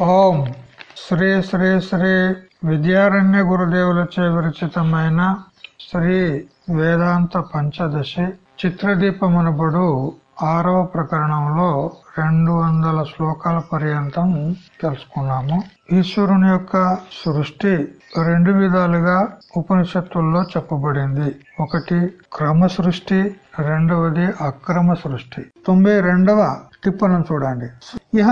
ఓం శ్రీ శ్రీ శ్రీ విద్యారణ్య గురుదేవులచే విరచితమైన శ్రీ వేదాంత పంచదశి చిత్రదీపమునబడు ఆరవ ప్రకరణంలో రెండు వందల శ్లోకాల పర్యంతం తెలుసుకున్నాము. ఈశ్వరుని యొక్క సృష్టి రెండు విధాలుగా ఉపనిషత్తుల్లో చెప్పబడింది. ఒకటి క్రమ సృష్టి రెండవది అక్రమ సృష్టి. తొంభై రెండవ టిప్పణం చూడండి. ఇహ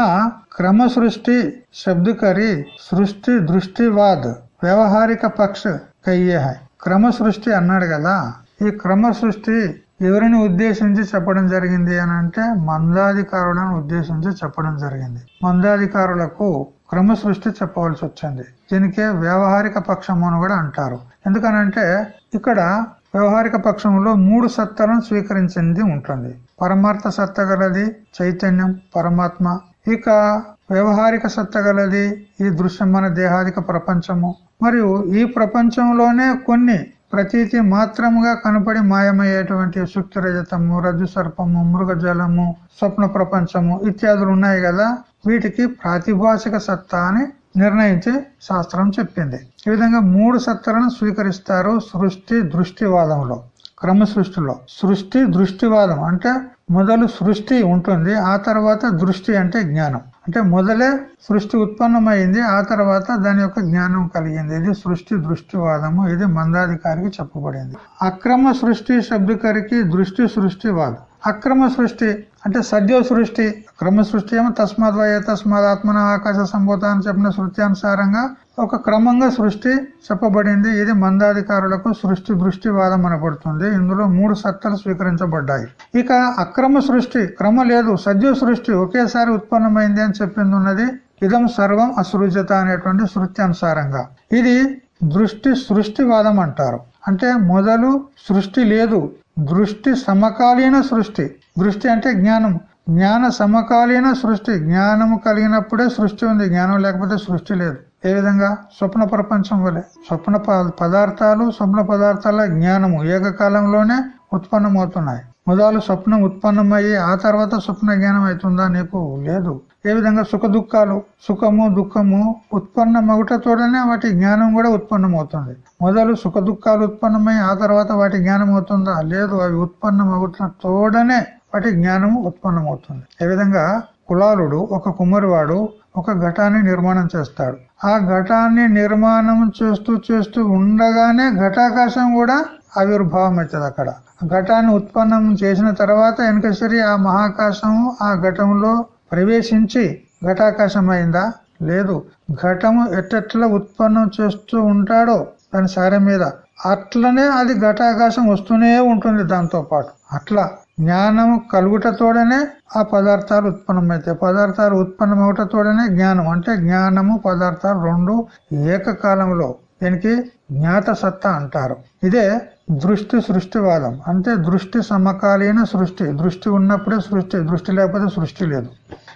క్రమ సృష్టి శబ్దకరి సృష్టి దృష్టివాద్ వ్యవహారిక పక్ష కయ్యే హై. క్రమ సృష్టి అన్నాడు కదా. ఈ క్రమ సృష్టి ఎవరిని ఉద్దేశించి చెప్పడం జరిగింది అని అంటే మందాధికారులను ఉద్దేశించి చెప్పడం జరిగింది. మందాధికారులకు క్రమ సృష్టి చెప్పవలసి వచ్చింది. దీనికే వ్యవహారిక పక్షము అని కూడా అంటారు. ఎందుకనంటే ఇక్కడ వ్యవహారిక పక్షంలో మూడు సత్తాలను స్వీకరించింది ఉంటుంది. పరమార్థ సత్త గలది చైతన్యం పరమాత్మ. ఇక వ్యవహారిక సత్త గలది ఈ దృశ్యమైన దేహాదిక ప్రపంచము. మరియు ఈ ప్రపంచంలోనే కొన్ని ప్రతీతి మాత్రముగా కనపడి మాయమయ్యేటువంటి సుక్తిరజతము రజ్జు సర్పము మృగజలము స్వప్న ప్రపంచము ఇత్యాదులు ఉన్నాయి కదా. వీటికి ప్రాతిభాషిక సత్తా అని నిర్ణయించి శాస్త్రం చెప్పింది. ఈ విధంగా మూడు సత్తలను స్వీకరిస్తారు సృష్టి దృష్టివాదంలో క్రమ సృష్టిలో సృష్టి దృష్టివాదం అంటే మొదలు సృష్టి ఉంటుంది ఆ తర్వాత దృష్టి అంటే జ్ఞానం. అంటే మొదలే సృష్టి ఉత్పన్నమైంది ఆ తర్వాత దాని యొక్క జ్ఞానం కలిగింది. ఇది సృష్టి దృష్టివాదము ఇది మందాధికారికి చెప్పబడింది. అక్రమ సృష్టి శబ్దకరికి దృష్టి సృష్టివాదం. అక్రమ సృష్టి అంటే సద్య సృష్టి. క్రమ సృష్టి ఏమో తస్మాత్ వయ తస్మాత్ ఆత్మన ఆకాశ సంభూత అని చెప్పిన శృత్యానుసారంగా ఒక క్రమంగా సృష్టి చెప్పబడింది. ఇది మందాధికారులకు సృష్టి దృష్టివాదం అనబడుతుంది. ఇందులో మూడు సత్తలు స్వీకరించబడ్డాయి. ఇక అక్రమ సృష్టి క్రమ లేదు. సద్య సృష్టి ఒకేసారి ఉత్పన్నమైంది అని చెప్పింది ఉన్నది ఇదం సర్వం అసృజత అనేటువంటి శృత్యానుసారంగా ఇది దృష్టి సృష్టివాదం అంటారు. అంటే మొదలు సృష్టి లేదు. దృష్టి సమకాలీన సృష్టి. దృష్టి అంటే జ్ఞానం. జ్ఞాన సమకాలీన సృష్టి. జ్ఞానము కలిగినప్పుడే సృష్టి ఉంది. జ్ఞానం లేకపోతే సృష్టి లేదు. ఏ విధంగా? స్వప్న ప్రపంచం వలె. స్వప్న పదార్థాలు స్వప్న పదార్థాల జ్ఞానము ఏకకాలంలోనే ఉత్పన్నమవుతున్నాయి. మొదలు స్వప్నం ఉత్పన్నమయ్యి ఆ తర్వాత స్వప్న జ్ఞానం అవుతుందా నీకు? లేదు. ఏ విధంగా సుఖ దుఃఖాలు సుఖము దుఃఖము ఉత్పన్నమగుటతోడనే వాటి జ్ఞానం కూడా ఉత్పన్నమవుతుంది. మొదలు సుఖ దుఃఖాలు ఉత్పన్నమై ఆ తర్వాత వాటి జ్ఞానం అవుతుందా లేదు. అవి ఉత్పన్నమగుటతోడనే వాటి జ్ఞానము ఉత్పన్నమవుతుంది. ఏ విధంగా? కులాలుడు ఒక కుమ్మరివాడు ఒక ఘటాన్ని నిర్మాణం చేస్తాడు. ఆ ఘటాన్ని నిర్మాణం చేస్తూ చేస్తూ ఉండగానే ఘటాకాశం కూడా ఆవిర్భావం అవుతుంది అక్కడ ఘటాన్ని ఉత్పన్నం చేసిన తర్వాత వెనకసరి ఆ మహాకాశము ఆ ఘటంలో ప్రవేశించి ఘటాకాశం అయిందా లేదు. ఘటము ఎట్టెట్లా ఉత్పన్నం చేస్తూ ఉంటాడో దాని సారం మీద. అట్లనే అది ఘటాకాశం వస్తూనే ఉంటుంది దాంతో పాటు. అట్లా జ్ఞానం కలుగుటతోడనే ఆ పదార్థాలు ఉత్పన్నమవుతాయి. పదార్థాలు ఉత్పన్నమవుటతోడనే జ్ఞానం. అంటే జ్ఞానము పదార్థాలు రెండు ఏకకాలంలో దీనికి జ్ఞాత సత్తా అంటారు. ఇదే దృష్టి సృష్టివాదం. అంటే దృష్టి సమకాలీన సృష్టి. దృష్టి ఉన్నప్పుడే సృష్టి దృష్టి లేకపోతే సృష్టి లేదు.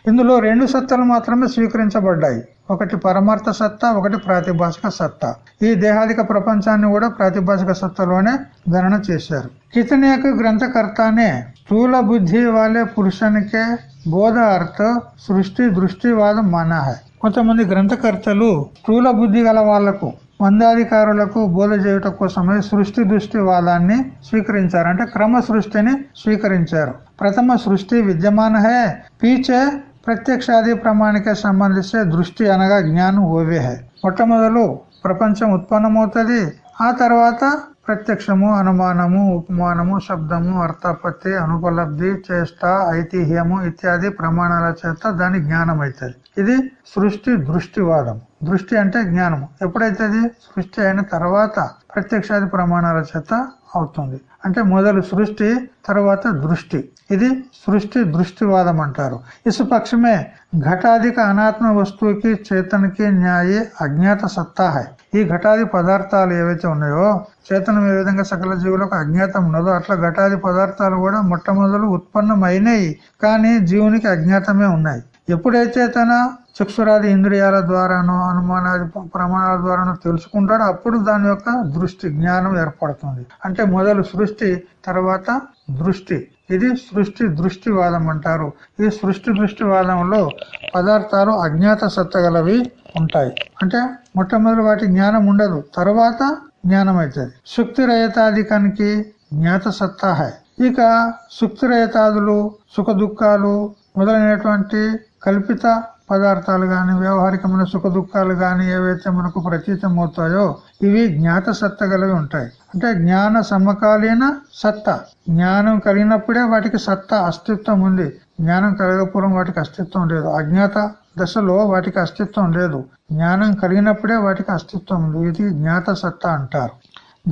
ఇందులో రెండు సత్తాలు మాత్రమే స్వీకరించబడ్డాయి. ఒకటి పరమార్థ సత్తా ఒకటి ప్రాతిభాషిక సత్తా. ఈ దేహాదిక ప్రపంచాన్ని కూడా ప్రాతిభాషిక సత్తలోనే గణన చేశారు. కితనేక గ్రంథకర్తనే స్థూల బుద్ధి వాళ్ళే పురుషునికే బోధ అర్థ సృష్టి దృష్టివాదం మానా. కొంతమంది గ్రంథకర్తలు స్థూల బుద్ధి గల వాళ్ళకు మందాధికారులకు బోధ చేయుట కోసమే సృష్టి దృష్టివాదాన్ని స్వీకరించారు. అంటే క్రమ సృష్టిని స్వీకరించారు. ప్రథమ సృష్టి విద్యమాన హే. పీచే ప్రత్యక్షాది ప్రమాణిక సంబంధించే దృష్టి అనగా జ్ఞానం ఓవే మొట్టమొదలు ప్రపంచం ఉత్పన్నమవుతుంది. ఆ తర్వాత ప్రత్యక్షము అనుమానము ఉపమానము శబ్దము అర్థపత్తి అనుపలబ్ధి చేష్ట ఐతిహ్యము ఇత్యాది ప్రమాణాల చేత దాని జ్ఞానం అవుతుంది ఇది సృష్టి దృష్టివాదం దృష్టి అంటే జ్ఞానం ఎప్పుడైతే అది సృష్టి అయిన తర్వాత ప్రత్యక్షాది ప్రమాణాల చేత అవుతుంది. అంటే మొదలు సృష్టి తర్వాత దృష్టి. ఇది సృష్టి దృష్టివాదం అంటారు. ఇసుపక్షమే ఘటాధిక అనాత్మ వస్తువుకి చేతనకి న్యాయ అజ్ఞాత సత్తా హై. ఈ ఘటాది పదార్థాలు ఏవైతే ఉన్నాయో చేతనం ఏ విధంగా సకల జీవులకు అజ్ఞాతం ఉన్నదో అట్లా ఘటాది పదార్థాలు కూడా మొట్టమొదలు ఉత్పన్నం అయినాయి కానీ జీవునికి అజ్ఞాతమే ఉన్నాయి. ఎప్పుడైతే తన చక్షురాది ఇంద్రియాల ద్వారానో అనుమానాది ప్రమాణాల ద్వారానో తెలుసుకుంటాడు అప్పుడు దాని యొక్క దృష్టి జ్ఞానం ఏర్పడుతుంది. అంటే మొదలు సృష్టి తర్వాత దృష్టి. ఇది సృష్టి దృష్టివాదం అంటారు. ఈ సృష్టి దృష్టివాదంలో పదార్థాలు అజ్ఞాత సత్తగలవి ఉంటాయి. అంటే మొట్టమొదటి వాటి జ్ఞానం ఉండదు. తర్వాత జ్ఞానం అవుతుంది సుక్తి రహితాధికానికి జ్ఞాత సత్తా హై. ఇక సుక్తి రహితాదులు సుఖ దుఃఖాలు మొదలైనటువంటి కల్పిత పదార్థాలు గాని వ్యవహారికమైన సుఖ దుఃఖాలు గాని ఏవైతే మనకు ప్రతీతం అవుతాయో ఇవి జ్ఞాత సత్త కలిగి ఉంటాయి. అంటే జ్ఞాన సమకాలీన సత్త. జ్ఞానం కలిగినప్పుడే వాటికి సత్తా అస్తిత్వం ఉంది. జ్ఞానం కలగపూర్వం వాటికి అస్తిత్వం లేదు. అజ్ఞాత దశలో వాటికి అస్తిత్వం లేదు. జ్ఞానం కలిగినప్పుడే వాటికి అస్తిత్వం ఉంది. ఇది జ్ఞాత సత్తా అంటారు.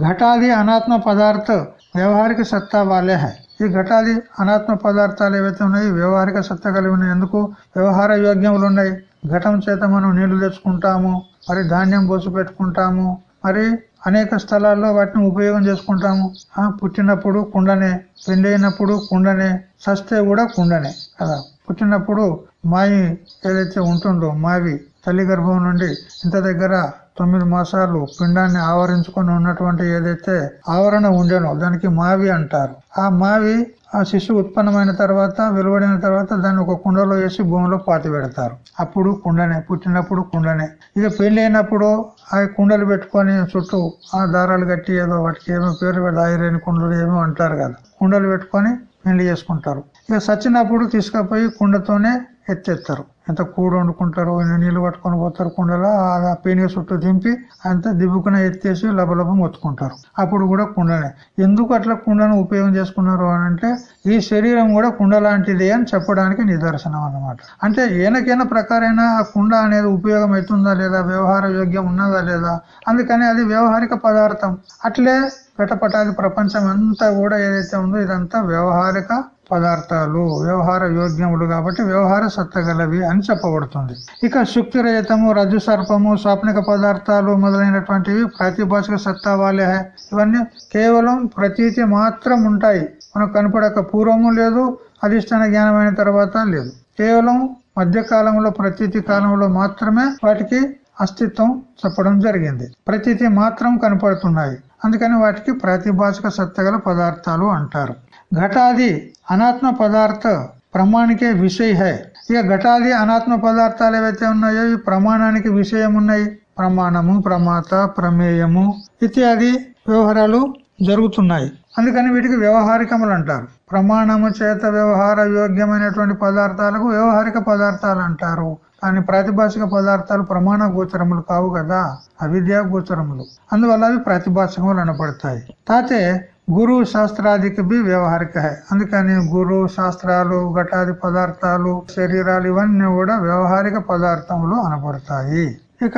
ఘటాది అనాత్మ పదార్థ వ్యవహారిక సత్తా వాళ్ళే హై. ఈ ఘటాది అనాత్మ పదార్థాలు ఏవైతే ఉన్నాయి వ్యవహారిక సత్త కలిగి ఉన్నాయి. ఎందుకు? వ్యవహార యోగ్యములు ఉన్నాయి. ఘటం చేత మనం నీళ్ళు తెచ్చుకుంటాము మరి ధాన్యం పోసి పెట్టుకుంటాము మరి అనేక స్థలాల్లో వాటిని ఉపయోగం చేసుకుంటాము. ఆ పుట్టినప్పుడు కుండనే పెండైనప్పుడు కుండనే సస్తే కూడా కుండనే కదా? పుట్టినప్పుడు మాయి ఏదైతే ఉంటుందో మావి తల్లి గర్భం నుండి ఇంత దగ్గర తొమ్మిది మాసాలు పిండాన్ని ఆవరించుకొని ఉన్నటువంటి ఏదైతే ఆవరణ ఉండేనో దానికి మావి అంటారు. ఆ మావి ఆ శిశువు ఉత్పన్నమైన తర్వాత వెలువడిన తర్వాత దాన్ని ఒక కుండలో వేసి భూమిలో పాతి పెడతారు. అప్పుడు కుండనే పుట్టినప్పుడు కుండనే. ఇక పెళ్ళి అయినప్పుడు ఆ కుండలు పెట్టుకొని చుట్టూ ఆ దారాలు కట్టి ఏదో వాటికి ఏమో పేరు పెడతారు ఐరేని కుండలు ఏమో అంటారు కదా. కుండలు పెట్టుకొని పెళ్ళి చేసుకుంటారు. ఇక సచ్చినప్పుడు తీసుకుపోయి కుండతోనే ఎత్తేస్తారు. ఎంత కూడు వండుకుంటారు నీళ్ళు పట్టుకొని పోతారు కుండలో ఆ పేనిగ చుట్టూ దింపి అంత దిబ్బుకున ఎత్తేసి లభలభం మొత్తుకుంటారు అప్పుడు కూడా కుండనే ఎందుకు అట్లా కుండను ఉపయోగం చేసుకున్నారు అని అంటే ఈ శరీరం కూడా కుండ లాంటిది అని చెప్పడానికి నిదర్శనం అన్నమాట. అంటే ఏనకైనా ప్రకారైనా ఆ కుండ అనేది ఉపయోగం అవుతుందా లేదా వ్యవహార యోగ్యం ఉన్నదా లేదా? అందుకని అది వ్యవహారిక పదార్థం. అట్లే పెటపటాది ప్రపంచం అంతా కూడా ఏదైతే ఉందో ఇదంతా వ్యవహారిక పదార్థాలు వ్యవహార యోగ్యములు కాబట్టి వ్యవహార సత్తగలవి అని చెప్పబడుతుంది. ఇక శుక్తి రహితము రజ్జు సర్పము స్వాప్నిక పదార్థాలు మొదలైనటువంటివి ప్రాతిభాషిక సత్తా వాలే ఇవన్నీ కేవలం ప్రతీతి మాత్రం ఉంటాయి. మనకు కనపడక పూర్వము లేదు అధిష్టాన జ్ఞానమైన తర్వాత లేదు. కేవలం మధ్యకాలంలో ప్రతీతి కాలంలో మాత్రమే వాటికి అస్తిత్వం చెప్పడం జరిగింది. ప్రతీతి మాత్రం కనపడుతున్నాయి. అందుకని వాటికి ప్రాతిభాషిక సత్తగల పదార్థాలు అంటారు. ఘటాది అనాత్మ పదార్థ ప్రమాణికే విషయ హై ఇక ఘటాది అనాత్మ పదార్థాలు ఏవైతే ఉన్నాయో ఈ ప్రమాణానికి విషయం ఉన్నాయి ప్రమాణము ప్రమాత ప్రమేయము ఇత్యాది వ్యవహారాలు జరుగుతున్నాయి అందుకని వీటికి వ్యవహారికములు అంటారు ప్రమాణము చేత వ్యవహార యోగ్యమైనటువంటి పదార్థాలకు వ్యవహారిక పదార్థాలు అంటారు కానీ ప్రాతిభాషిక పదార్థాలు ప్రమాణ గోచరములు కావు కదా అవిద్యా గోచరములు. అందువల్ల అవి ప్రాతిభాషికములు అనపడతాయి తాతే గురువు శాస్త్రాదికి బి వ్యవహారిక అందుకని గురువు శాస్త్రాలు ఘటాది పదార్థాలు శరీరాలు ఇవన్నీ కూడా వ్యవహారిక పదార్థములు అనబడతాయి. ఇక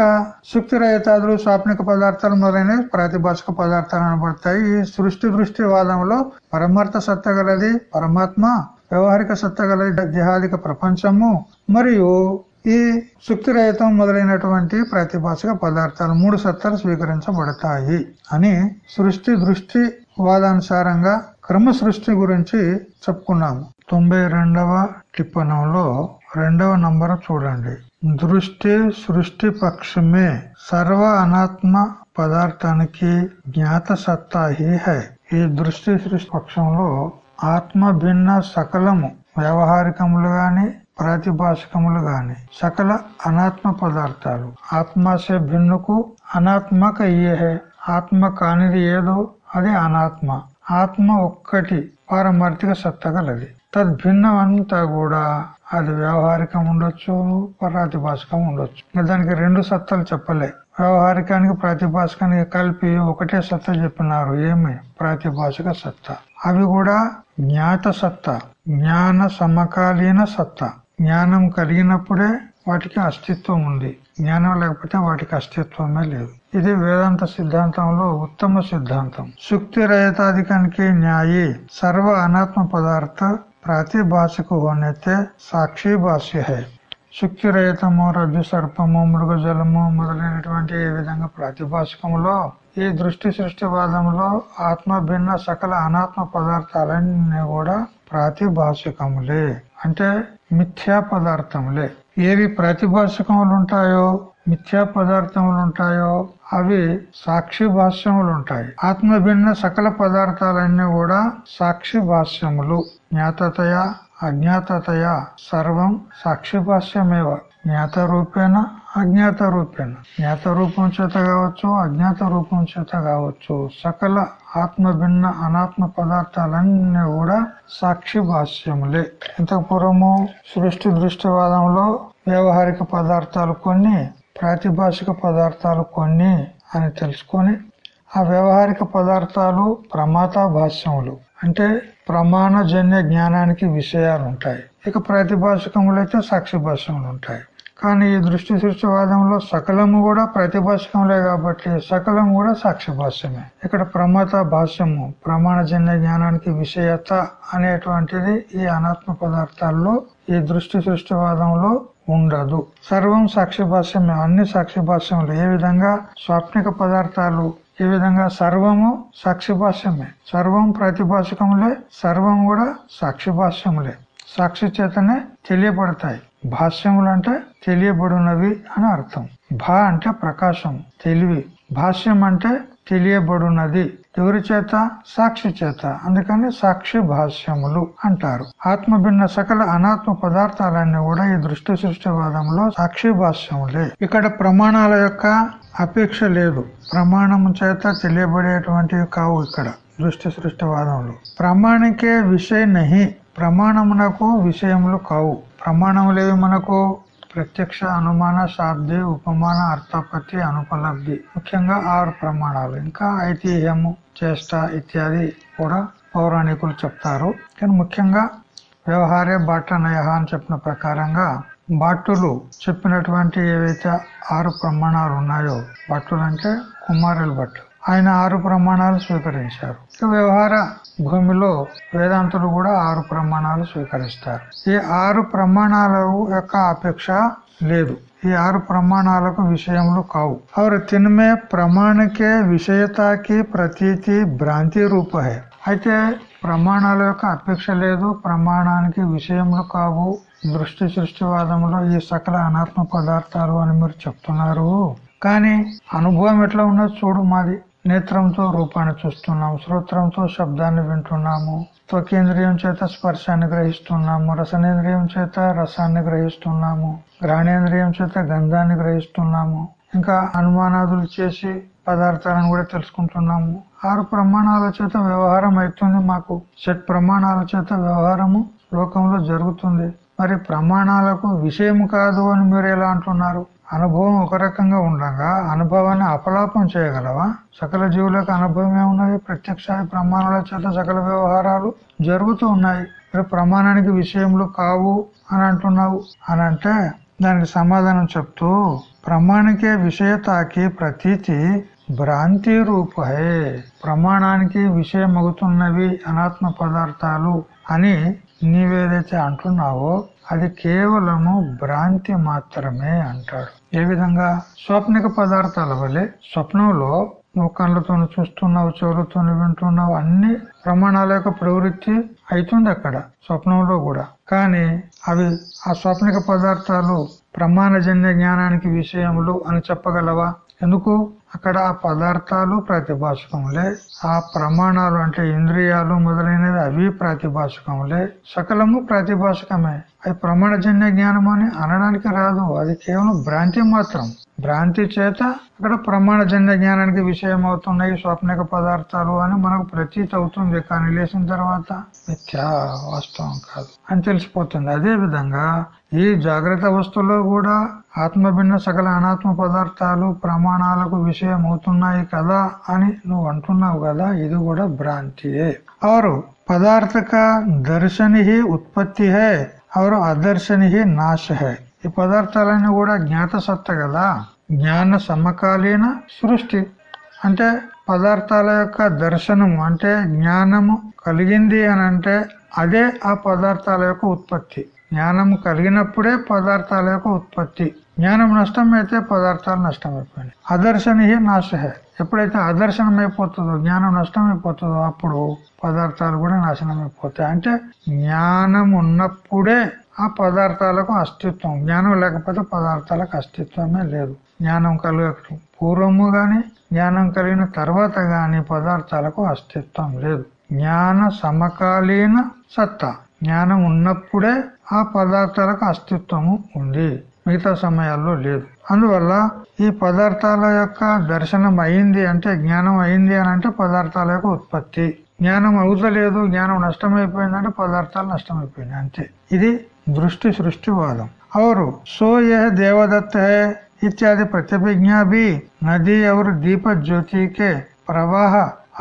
శుక్తి రహితాదులు స్వాప్నిక పదార్థాలు మొదలైనవి ప్రాతిభాషిక పదార్థాలు అనబడతాయి. ఈ సృష్టి దృష్టి వాదంలో పరమార్థ సత్త గలది పరమాత్మ వ్యవహారిక సత్త గలది దేహాదిక ప్రపంచము మరియు ఈ శుక్తి రహితం మొదలైనటువంటి ప్రాతిభాషిక పదార్థాలు మూడు సత్తాలు స్వీకరించబడతాయి అని సృష్టి దృష్టి వాదానుసారంగా క్రమ సృష్టి గురించి చెప్పుకున్నాము. తొంభై రెండవ టిప్పణంలో రెండవ నంబర్ చూడండి. దృష్టి సృష్టి పక్షమే సర్వ అనాత్మ పదార్థానికి జ్ఞాత సత్తా హీ హై. ఈ దృష్టి సృష్టి పక్షంలో ఆత్మ భిన్న సకలము వ్యవహారికములు గాని ప్రాతిభాషికములు గాని సకల అనాత్మ పదార్థాలు. ఆత్మసే భిన్నుకు అనాత్మక ఇయే హే. ఆత్మ కానిది ఏదో అది అనాత్మ. ఆత్మ ఒక్కటి పారమార్థిక సత్త గలది. తద్భిన్నం అంతా కూడా అది వ్యవహారికం ఉండొచ్చు ప్రాతిభాషికం ఉండొచ్చు. దానికి రెండు సత్తాలు చెప్పలే. వ్యవహారికానికి ప్రాతిభాషికానికి కలిపి ఒకటే సత్త చెప్పినారు. ఏమి? ప్రాతిభాషిక సత్త. అవి కూడా జ్ఞాత సత్త. జ్ఞాన సమకాలీన సత్త. జ్ఞానం కలిగినప్పుడే వాటికి అస్తిత్వం ఉంది. జ్ఞానం లేకపోతే వాటికి అస్తిత్వమే లేదు. ఇది వేదాంత సిద్ధాంతంలో ఉత్తమ సిద్ధాంతం. శుక్తి రహితాధికానికి న్యాయి సర్వ అనాత్మ పదార్థ ప్రాతిభాషకు హోనైతే సాక్షి భాష్య హై శుక్తి రహితము రజ్జు సర్పము మృగజలము మొదలైనటువంటి ఏ విధంగా ప్రాతిభాషికములో ఈ దృష్టి సృష్టివాదంలో ఆత్మ భిన్న సకల అనాత్మ పదార్థాలన్నీ కూడా ప్రాతిభాషికములే అంటే మిథ్యా పదార్థములే. ఏవి ప్రాతిభాషికములు ఉంటాయో మిథ్యా పదార్థములు ఉంటాయో అవి సాక్షి భాష్యములు ఉంటాయి. ఆత్మ భిన్న సకల పదార్థాలన్నీ కూడా సాక్షి భాష్యములు జ్ఞాతతయ అజ్ఞాతతయ సర్వం సాక్షి భాష్యమేవ జ్ఞాత రూపేణ అజ్ఞాత రూపేణ జ్ఞాత రూపం చేత కావచ్చు అజ్ఞాత రూపం చేత కావచ్చు. సకల ఆత్మ భిన్న అనాత్మ పదార్థాలన్నీ కూడా సాక్షి భాష్యములే ఇంతకు పూర్వము సృష్టి దృష్టివాదంలో వ్యవహారిక పదార్థాలు కొన్ని ప్రాతిభాషిక పదార్థాలు కొన్ని అని తెలుసుకొని ఆ వ్యవహారిక పదార్థాలు ప్రమాత భాష్యములు. అంటే ప్రమాణజన్య జ్ఞానానికి విషయాలు ఉంటాయి ఇక ప్రతిభాషకములైతే సాక్షి భాష్యములు ఉంటాయి కానీ ఈ దృష్టి సృష్టివాదంలో సకలము కూడా ప్రతిభాషకములే కాబట్టి సకలం కూడా సాక్షి భాష్యమే. ఇక్కడ ప్రమత భాష్యము ప్రమాణజన్య జ్ఞానానికి విషయత అనేటువంటిది ఈ అనాత్మ పదార్థాల్లో ఈ దృష్టి సృష్టివాదంలో ఉండదు. సర్వం సాక్షి భాష్యమే అన్ని సాక్షి భాష్యములు. ఏ విధంగా? స్వాప్నిక పదార్థాలు. ఈ విధంగా? సర్వము సాక్షి భాష్యమే. సర్వం ప్రతిభాషకములే సర్వం కూడా సాక్షి భాష్యములే. సాక్షి చేతనే తెలియబడతాయి. భాష్యములు అంటే తెలియబడినవి అని అర్థం. భా అంటే ప్రకాశం తెలివి. భాష్యం అంటే తెలియబడున్నది ఎవరి చేత? సాక్షి చేత. అందుకని సాక్షి భాష్యములు అంటారు. ఆత్మ భిన్న సకల అనాత్మ పదార్థాలన్నీ కూడా ఈ దృష్టి సృష్టివాదంలో సాక్షి భాష్యములే. ఇక్కడ ప్రమాణాల యొక్క అపేక్ష లేదు. ప్రమాణం చేత తెలియబడేటువంటివి కావు ఇక్కడ దృష్టి సృష్టివాదంలో. ప్రమాణికే విషయ నహి. ప్రమాణమునకు విషయములు కావు. ప్రమాణములేవి మనకు. ప్రత్యక్ష అనుమాన శాబ్ది ఉపమాన అర్థపతి అనుపలబ్ధి. ముఖ్యంగా ఆరు ప్రమాణాలు. ఇంకా ఐతిహ్యము చేష్ట ఇత్యాది కూడా పౌరాణికులు చెప్తారు. కానీ ముఖ్యంగా వ్యవహారే బాట నయహ అని చెప్పిన ప్రకారంగా భట్టులు చెప్పినటువంటి ఏవైతే ఆరు ప్రమాణాలు ఉన్నాయో భట్టులు అంటే కుమారుల భట్టు ఆయన ఆరు ప్రమాణాలు స్వీకరించారు. వ్యవహార భూమిలో వేదాంతులు కూడా ఆరు ప్రమాణాలు స్వీకరిస్తారు. ఈ ఆరు ప్రమాణాల యొక్క అపేక్ష లేదు. ఈ ఆరు ప్రమాణాలకు విషయంలో కావు. అవరు తినమే ప్రమాణకే విషయతాకి ప్రతీతి భ్రాంతి రూప అయితే ప్రమాణాల యొక్క అపేక్ష లేదు ప్రమాణానికి విషయములు కావు. దృష్టి సృష్టివాదంలో ఈ సకల అనాత్మ పదార్థాలు అని మీరు చెప్తున్నారు. కానీ అనుభవం ఎట్లా ఉన్నది చూడు మాది. నేత్రంతో రూపాన్ని చూస్తున్నాము శ్రోత్రంతో శబ్దాన్ని వింటున్నాము త్వకేంద్రియం చేత స్పర్శాన్ని గ్రహిస్తున్నాము రసనేంద్రియం చేత రసాన్ని గ్రహిస్తున్నాము గ్రహణేంద్రియం చేత గంధాన్ని గ్రహిస్తున్నాము ఇంకా అనుమానాదులు చేసి పదార్థాలను కూడా తెలుసుకుంటున్నాము. ఆరు ప్రమాణాల చేత వ్యవహారం అవుతుంది మాకు. షట్ ప్రమాణాల చేత వ్యవహారము లోకంలో జరుగుతుంది. మరి ప్రమాణాలకు విషయం కాదు అని మీరు ఎలా అంటున్నారు? అనుభవం ఒక రకంగా ఉండగా అనుభవాన్ని అపలాపం చేయగలవా? సకల జీవులకు అనుభవమే ఉన్నది. ప్రత్యక్ష ప్రమాణాల చేత సకల వ్యవహారాలు జరుగుతూ ఉన్నాయి. మరి ప్రమాణానికి విషయంలో కావు అని అంటున్నావు అని అంటే దానికి సమాధానం చెప్తూ ప్రమాణికే విషయతాకి ప్రతీతి భ్రాంతి రూపహే ప్రమాణానికి విషయమగుతున్నవి అనాత్మ పదార్థాలు అని నీవేదైతే అంటున్నావో అది కేవలము భ్రాంతి మాత్రమే అంటాడు. ఏ విధంగా? స్వప్నిక పదార్థాల వల్లే స్వప్నంలో నువ్వు కళ్ళతో చూస్తున్నావు చెవులతో వింటున్నావు అన్ని ప్రమాణాల యొక్క ప్రవృత్తి అవుతుంది అక్కడ స్వప్నంలో కూడా. కానీ అవి ఆ స్వప్నిక పదార్థాలు ప్రమాణజన్య జ్ఞానానికి విషయములు అని చెప్పగలవా? ఎందుకు? అక్కడ ఆ పదార్థాలు ప్రతిభాషకములే ఆ ప్రమాణాలు అంటే ఇంద్రియాలు మొదలైనవి అవి ప్రతిభాషకములే. సకలము ప్రతిభాషకమే. అది ప్రమాణజన్య జ్ఞానం అని అనడానికి రాదు. అది కేవలం భ్రాంతి మాత్రం. భ్రాంతి చేత అక్కడ ప్రమాణజన్య జ్ఞానానికి విషయం అవుతున్నాయి స్వప్నిక పదార్థాలు అని మనకు ప్రతీతి అవుతుంది కానీ లేచిన తర్వాత మిథ్యా వాస్తవం కాదు అని తెలిసిపోతుంది. అదే విధంగా ఈ జాగ్రత్త వస్తువులో కూడా ఆత్మభిన్న సకల అనాత్మ పదార్థాలు ప్రమాణాలకు విషయం అవుతున్నాయి కదా అని నువ్వు అంటున్నావు కదా ఇది కూడా భ్రాంతియే. అవరు పదార్థక దర్శని ఉత్పత్తి హే అవరు అదర్శని నాశ హే ఈ పదార్థాలన్నీ కూడా జ్ఞాత సత్త కదా? జ్ఞాన సమకాలీన సృష్టి. అంటే పదార్థాల యొక్క దర్శనము అంటే జ్ఞానము కలిగింది అని అంటే అదే ఆ పదార్థాల యొక్క ఉత్పత్తి. జ్ఞానం కలిగినప్పుడే పదార్థాల యొక్క ఉత్పత్తి. జ్ఞానం నష్టం అయితే పదార్థాలు నష్టమైపోయినాయి. అదర్శని నాశహే. ఎప్పుడైతే అదర్శనం అయిపోతుందో జ్ఞానం నష్టం అయిపోతుందో అప్పుడు పదార్థాలు కూడా నాశనం అయిపోతాయి అంటే జ్ఞానం ఉన్నప్పుడే ఆ పదార్థాలకు అస్తిత్వం. జ్ఞానం లేకపోతే పదార్థాలకు అస్తిత్వమే లేదు. జ్ఞానం కలగటం పూర్వము గాని జ్ఞానం కలిగిన తర్వాత గాని పదార్థాలకు అస్తిత్వం లేదు. జ్ఞాన సమకాలీన సత్తా. జ్ఞానం ఉన్నప్పుడే ఆ పదార్థాలకు అస్తిత్వము ఉంది. మిగతా సమయాల్లో లేదు. అందువల్ల ఈ పదార్థాల యొక్క దర్శనం అయింది అంటే జ్ఞానం అయింది అని అంటే పదార్థాల యొక్క ఉత్పత్తి. జ్ఞానం అవుతలేదు జ్ఞానం నష్టమైపోయిందంటే పదార్థాలు నష్టమైపోయింది అంతే. ఇది దృష్టి సృష్టివాదం और सो यह देवदत्त है इत्यादि प्रतिभिज्ञा भी नदी और दीप ज्योति के प्रवाह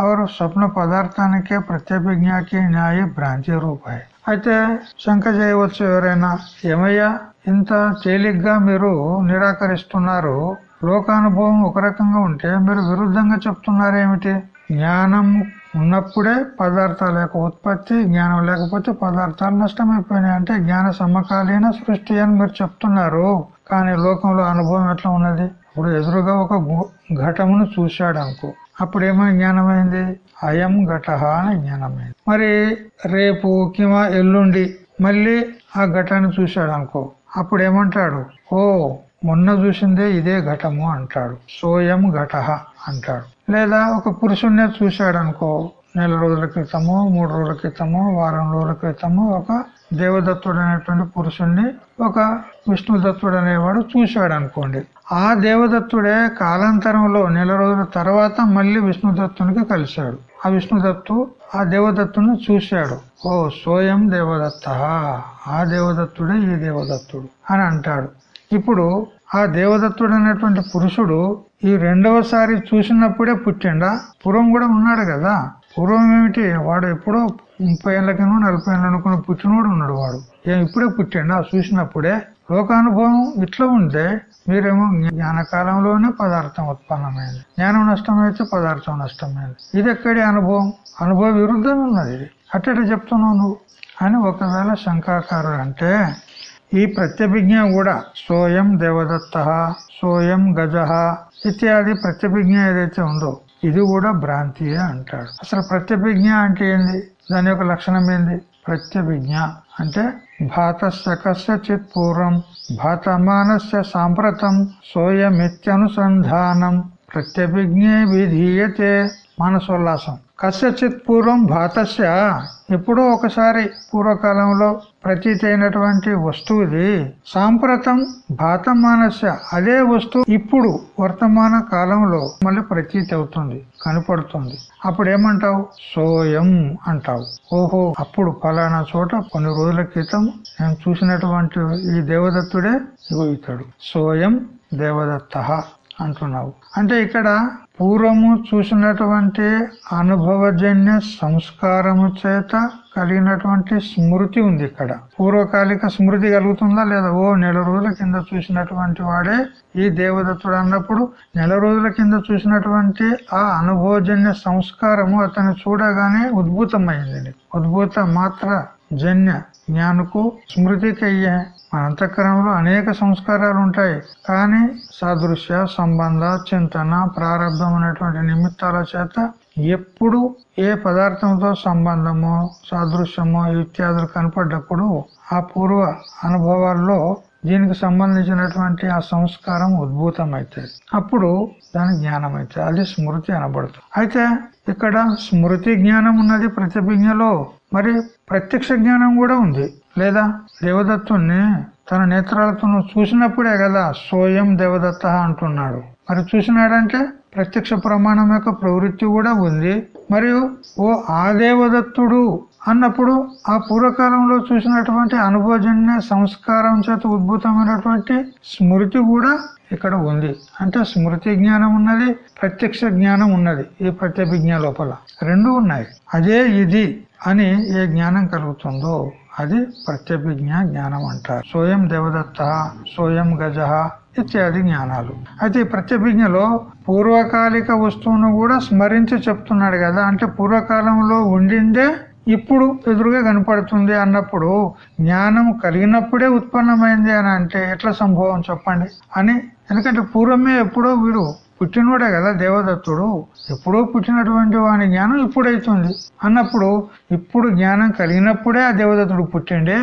और స్వప్న పదార్థానికే ప్రత్యభిజ్ఞాకి న్యాయ భ్రాంతి రూప అయితే శంక చేయవచ్చు ఎవరైనా ఏమయ్యా ఇంత తేలిగ్గా మీరు నిరాకరిస్తున్నారు లోకానుభవం ఒక రకంగా ఉంటే మీరు విరుద్ధంగా చెప్తున్నారేమిటి జ్ఞానం ఉన్నప్పుడే పదార్థాల యొక్క ఉత్పత్తి జ్ఞానం లేకపోతే పదార్థాలు నష్టమైపోయినాయి. అంటే జ్ఞాన సమకాలీన సృష్టి అని మీరు చెప్తున్నారు. కానీ లోకంలో అనుభవం ఎట్లా ఉన్నది? ఇప్పుడు ఎదురుగా ఒక ఘటమును చూశాడు అనుకో. అప్పుడు ఏమైనా జ్ఞానమైంది? అయం ఘట అని జ్ఞానమైంది. మరి రేపు కిమా ఎల్లుండి మళ్ళీ ఆ ఘటాన్ని చూశాడు అనుకో. అప్పుడు ఏమంటాడు? ఓ మొన్న చూసిందే ఇదే ఘటము అంటాడు. సోయం ఘట అంటాడు. లేదా ఒక పురుషుణ్ణే చూశాడు అనుకో నెల రోజుల క్రితము మూడు రోజుల క్రితము వారం రోజుల క్రితము ఒక దేవదత్తుడు అనేటువంటి పురుషుణ్ణి ఒక విష్ణుదత్తుడు అనేవాడు చూశాడు అనుకోండి ఆ దేవదత్తుడే కాలాంతరంలో నెల రోజుల తర్వాత మళ్ళీ విష్ణుదత్తునికి కలిశాడు. ఆ విష్ణుదత్తు ఆ దేవదత్తుని చూశాడు. ఓ సోయం దేవదత్త ఆ దేవదత్తుడే ఈ దేవదత్తుడు అని అంటాడు. ఇప్పుడు ఆ దేవదత్తుడు అనేటువంటి పురుషుడు ఈ రెండవసారి చూసినప్పుడే పుట్టిండా? పూర్వం కూడా ఉన్నాడు కదా. పూర్వం ఏమిటి? వాడు ఎప్పుడో ముప్పై ఏళ్ళకనో నలభై ఏళ్ళు అనుకున్న పుట్టినోడు ఉన్నాడు వాడు. ఏం ఇప్పుడే పుట్టిండా? చూసినప్పుడే. లోకానుభవం ఇట్లా ఉంటే మీరేమో జ్ఞానకాలంలోనే పదార్థం ఉత్పన్నమైంది. జ్ఞానం నష్టమైతే పదార్థం నష్టమైంది ఇది ఎక్కడి అనుభవం? అనుభవ విరుద్ధం ఉన్నది ఇది. అట్టట చెప్తున్నావు నువ్వు. అని ఒకవేళ శంకాకారుడు అంటే ఈ ప్రత్యభిజ్ఞ కూడా సోయం దేవదత్త సోయం గజ ఇత్యాది ప్రత్యభిజ్ఞ ఏదైతే ఉందో ఇది కూడా భ్రాంతి అంటాడు. అసలు ప్రత్యభిజ్ఞ అంటే ఏంది? దాని యొక్క లక్షణం ఏంది? ప్రత్యభిజ్ఞ అంటే భాతస్య కస్యచిత్ పూర్వం భాతమానస్య సాంప్రతం సోయమిత్యనుసంధానం. ప్రత్యభిజ్ఞే విధీయతే మనసోల్లాసం. కస్యచిత్ పూర్వం భాతస్య. ఎప్పుడో ఒకసారి పూర్వకాలంలో ప్రతీతి అయినటువంటి వస్తువుది సాంప్రతం భాతమానస్య అదే వస్తువు ఇప్పుడు వర్తమాన కాలంలో మళ్ళీ ప్రతీతి అవుతుంది కనపడుతుంది. అప్పుడు ఏమంటావు సోయం అంటావు. ఓహో అప్పుడు ఫలానా చోట కొన్ని రోజుల క్రితం నేను చూసినటువంటి ఈ దేవదత్తుడే ఇగో ఇతడు. సోయం దేవదత్త. అంటున్నావు. అంటే ఇక్కడ పూర్వము చూసినటువంటి అనుభవజన్య సంస్కారము చేత కలిగినటువంటి స్మృతి ఉంది ఇక్కడ. పూర్వకాలిక స్మృతి కలుగుతుందా లేదా? ఓ నెల రోజుల కింద చూసినటువంటి వాడే ఈ దేవదత్తుడు అన్నప్పుడు నెల రోజుల కింద చూసినటువంటి ఆ అనుభవజన్య సంస్కారము అతను చూడగానే ఉద్భుతమైంది. ఉద్భుత మాత్ర జన్య జ్ఞానకు స్మృతికి అయ్యే మన అంతఃకరణలో అనేక సంస్కారాలు ఉంటాయి. కానీ సాదృశ్య సంబంధ చింతన ప్రారంభం అనేటువంటి నిమిత్తాల చేత ఎప్పుడు ఏ పదార్థంతో సంబంధము సాదృశ్యమో ఇత్యాదులు కనపడ్డప్పుడు ఆ పూర్వ అనుభవాల్లో దీనికి సంబంధించినటువంటి ఆ సంస్కారం ఉద్భూతం అవుతుంది అప్పుడు దాని జ్ఞానం అవుతుంది అది స్మృతి అనబడుతుంది. అయితే ఇక్కడ స్మృతి జ్ఞానం ఉన్నది ప్రతిభిజ్ఞలో మరి ప్రత్యక్ష జ్ఞానం కూడా ఉంది. లేదా దేవదత్తుని తన నేత్రాలతో చూసినప్పుడే కదా సోయం దేవదత్త అంటున్నాడు. మరి చూసినాడంటే ప్రత్యక్ష ప్రమాణం యొక్క ప్రవృత్తి కూడా ఉంది. మరియు ఓ ఆ దేవదత్తుడు అన్నప్పుడు ఆ పూర్వకాలంలో చూసినటువంటి అనుభవజన్య సంస్కారం చేత ఉద్భుతమైనటువంటి స్మృతి కూడా ఇక్కడ ఉంది. అంటే స్మృతి జ్ఞానం ఉన్నది ప్రత్యక్ష జ్ఞానం ఉన్నది ఈ ప్రత్యభిజ్ఞ లోపల. రెండు ఉన్నాయి. అదే ఇది అని ఏ జ్ఞానం కలుగుతుందో అది ప్రత్యభిజ్ఞ జ్ఞానం అంటారు. సోయం దేవదత్త సోయం గజ ఇత్యాది జ్ఞానాలు. అయితే ఈ ప్రత్యభిజ్ఞలో పూర్వకాలిక వస్తువును కూడా స్మరించి చెప్తున్నాడు కదా. అంటే పూర్వకాలంలో ఉండిందే ఇప్పుడు ఎదురుగా కనపడుతుంది అన్నప్పుడు జ్ఞానం కలిగినప్పుడే ఉత్పన్నమైంది అని అంటే ఎట్లా సంభవం చెప్పండి? అని. ఎందుకంటే పూర్వమే ఎప్పుడో వీడు పుట్టినోడే కదా దేవదత్తుడు. ఎప్పుడో పుట్టినటువంటి వాని జ్ఞానం ఇప్పుడైతుంది. అన్నప్పుడు ఇప్పుడు జ్ఞానం కలిగినప్పుడే ఆ దేవదత్తుడు పుట్టిండే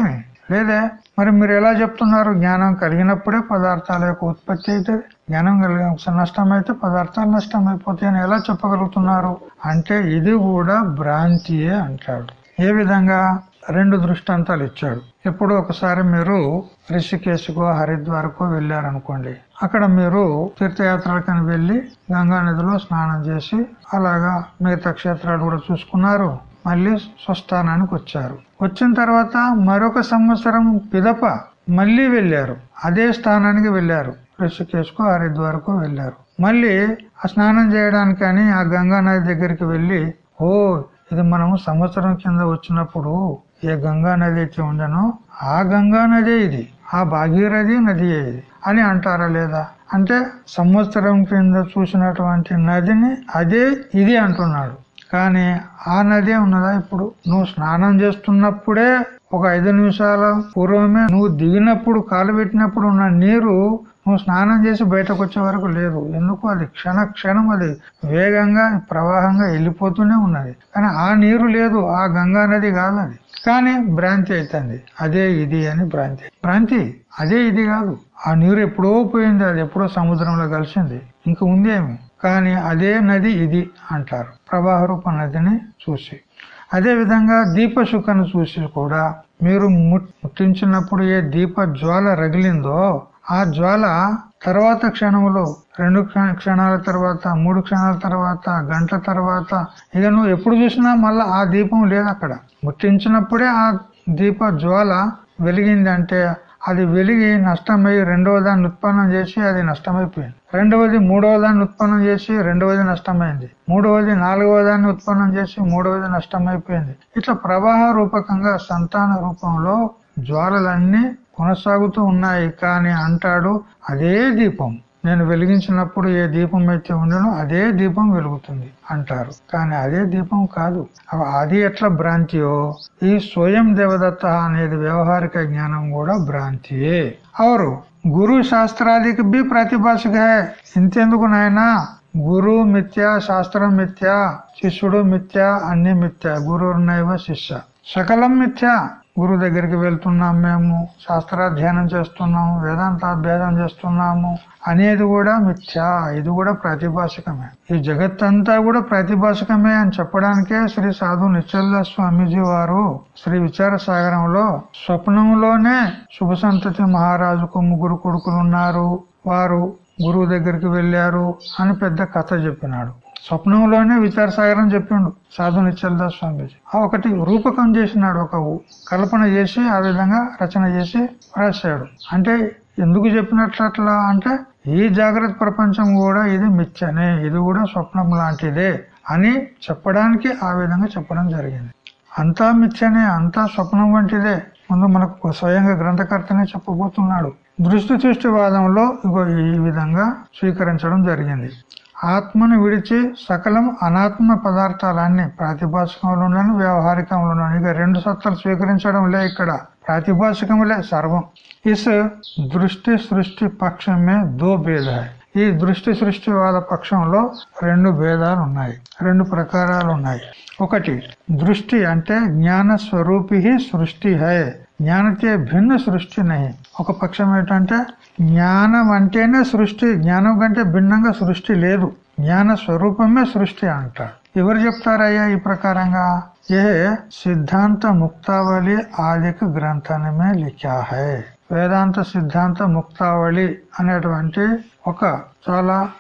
లేదా? మరి మీరు ఎలా చెప్తున్నారు? జ్ఞానం కలిగినప్పుడే పదార్థాల యొక్క ఉత్పత్తి అవుతుంది జ్ఞానం కలిగిన నష్టం అయితే పదార్థాలు నష్టం అయిపోతాయి అని ఎలా చెప్పగలుగుతున్నారు? అంటే ఇది కూడా భ్రాంతియే అంటాడు. ఏ విధంగా? రెండు దృష్టాంతాలు ఇచ్చాడు. ఎప్పుడు ఒకసారి మీరు రిషికేశ్కో హరిద్వార్కో వెళ్ళారనుకోండి. అక్కడ మీరు తీర్థయాత్రలకని వెళ్ళి గంగా నదిలో స్నానం చేసి అలాగా మిగతా క్షేత్రాలు కూడా చూసుకున్నారు. మళ్ళీ స్వస్థానానికి వచ్చారు. వచ్చిన తర్వాత మరొక సంవత్సరం పిదప మళ్ళీ వెళ్ళారు. అదే స్థానానికి వెళ్ళారు. ఋషికేశ్కు హరిద్వార్కు వెళ్ళారు. మళ్ళీ ఆ స్నానం చేయడానికని ఆ గంగా నది దగ్గరికి వెళ్ళి ఓ ఇది మనము సంవత్సరం కింద వచ్చినప్పుడు ఏ గంగా నది అయితే ఉండనో ఆ గంగా నదే ఇది ఆ భాగీరథి నది ఇది అని అంటారా లేదా? అంటే సంవత్సరం కింద చూసినటువంటి నదిని అదే ఇది అంటున్నాడు. కానీ ఆ నదే ఉన్నదా ఇప్పుడు? నువ్వు స్నానం చేస్తున్నప్పుడే ఒక ఐదు నిమిషాల పూర్వమే నువ్వు దిగినప్పుడు కాలు పెట్టినప్పుడు ఉన్న నీరు నువ్వు స్నానం చేసి బయటకు వచ్చే వరకు లేదు. ఎందుకు? అది క్షణ క్షణం అది. వేగంగా ప్రవాహంగా వెళ్ళిపోతూనే ఉన్నది. కానీ ఆ నీరు లేదు. ఆ గంగా నది కాదు అది. కానీ భ్రాంతి అవుతుంది అదే ఇది అని భ్రాంతి. భ్రాంతి అదే ఇది కాదు. ఆ నీరు ఎప్పుడో పోయింది అది ఎప్పుడో సముద్రంలో కలిసింది. ఇంక ఉందేమి? కానీ అదే నది ఇది అంటారు. ప్రవాహ రూప నదిని చూసి. అదే విధంగా దీపశుకను చూసి కూడా మీరు ముట్టించినప్పుడు ఏ దీప జ్వాల రగిలిందో ఆ జ్వాల తర్వాత క్షణంలో రెండు క్షణాల తర్వాత మూడు క్షణాల తర్వాత గంట తర్వాత ఇక నువ్వు ఎప్పుడు చూసినా మళ్ళా ఆ దీపం లేదు అక్కడ. ముట్టించినప్పుడే ఆ దీప జ్వాల వెలిగింది అంటే అది వెలిగి నష్టమై రెండవ దాన్ని ఉత్పన్నం చేసి అది నష్టమైపోయింది. రెండవది మూడవ దాన్ని ఉత్పన్నం చేసి రెండవది నష్టమైంది. మూడవది నాలుగవ దాన్ని ఉత్పన్నం చేసి మూడవది నష్టమైపోయింది. ఇట్లా ప్రవాహ రూపకంగా సంతాన రూపంలో జ్వాలలన్నీ కొనసాగుతూ ఉన్నాయి కానీ అంటాడు అదే దీపం. నేను వెలిగించినప్పుడు ఏ దీపం అయితే ఉండను అదే దీపం వెలుగుతుంది అంటారు. కానీ అదే దీపం కాదు. అది ఎట్లా భ్రాంతియో? ఈ స్వయం దేవదత్త అనేది వ్యవహారిక జ్ఞానం కూడా భ్రాంతియే. అవరు. గురు శాస్త్రాదికి బి ప్రతిభాషగా ఇంతెందుకు నాయనా? గురు మిథ్య శాస్త్రం మిథ్య శిష్యుడు మిథ్య అన్ని మిథ్య. గురువునైవ శిష్య. సకలం మిథ్య. గురువు దగ్గరికి వెళ్తున్నాం మేము శాస్త్రాధ్యయనం చేస్తున్నాము వేదాంతాభ్యాసం చేస్తున్నాము. అనేది కూడా మిథ్యా ఇది కూడా ప్రాతిభాషికమే. ఈ జగత్తంతా కూడా ప్రాతిభాషికమే అని చెప్పడానికే శ్రీ సాధు నిశ్చల్ల స్వామీజీ వారు శ్రీ విచార సాగరంలో స్వప్నంలోనే శుభ సంతతి మహారాజుకు ముగ్గురు కొడుకులు ఉన్నారు. వారు గురువు దగ్గరికి వెళ్ళారు అని పెద్ద కథ చెప్పినాడు. స్వప్నంలోనే విచార సాగరం చెప్పిండు సాధు నిశ్చలదాస్ స్వామీజీ. ఆ ఒకటి రూపకం చేసినాడు ఒక కల్పన చేసి ఆ విధంగా రచన చేసి రాశాడు. అంటే ఎందుకు చెప్పినట్లట్లా అంటే ఈ జాగ్రత్త ప్రపంచం కూడా ఇది మిచ్చనే ఇది కూడా స్వప్నం లాంటిదే అని చెప్పడానికి ఆ విధంగా చెప్పడం జరిగింది. అంతా మిచ్చనే అంతా స్వప్నం వంటిదే. ముందు మనకు స్వయంగా గ్రంథకర్తనే చెప్పబోతున్నాడు. దృష్టి సృష్టివాదంలో ఇగో ఈ విధంగా స్వీకరించడం జరిగింది. ఆత్మను విడిచి సకలం అనాత్మ పదార్థాలన్నీ ప్రాతిభాషికంలోనూ వ్యవహారికంలోనూ ఇక రెండు సత్తాలు స్వీకరించడం లే ఇక్కడ. ప్రాతిభాషికములే సర్వం. ఇస్ దృష్టి సృష్టి పక్షమే దో భేద ఈ దృష్టి సృష్టివాద పక్షంలో రెండు భేదాలు ఉన్నాయి రెండు ప్రకారాలు ఉన్నాయి ఒకటి దృష్టి అంటే జ్ఞాన స్వరూపి సృష్టి హై. జ్ఞానతే భిన్న సృష్టి నహి. ఒక పక్షం ఏంటంటే జ్ఞానం అంటేనే సృష్టి జ్ఞానం కంటే భిన్నంగా సృష్టి లేదు. జ్ఞాన స్వరూపమే సృష్టి అంటారు ఎవరు చెప్తారయ్యా ఈ ప్రకారంగా? ఏ సిద్ధాంత ముక్తావళి ఆదిక గ్రంథనమే లిఖా హై వేదాంత సిద్ధాంత ముక్తావళి అనేటువంటి ఒక చాలా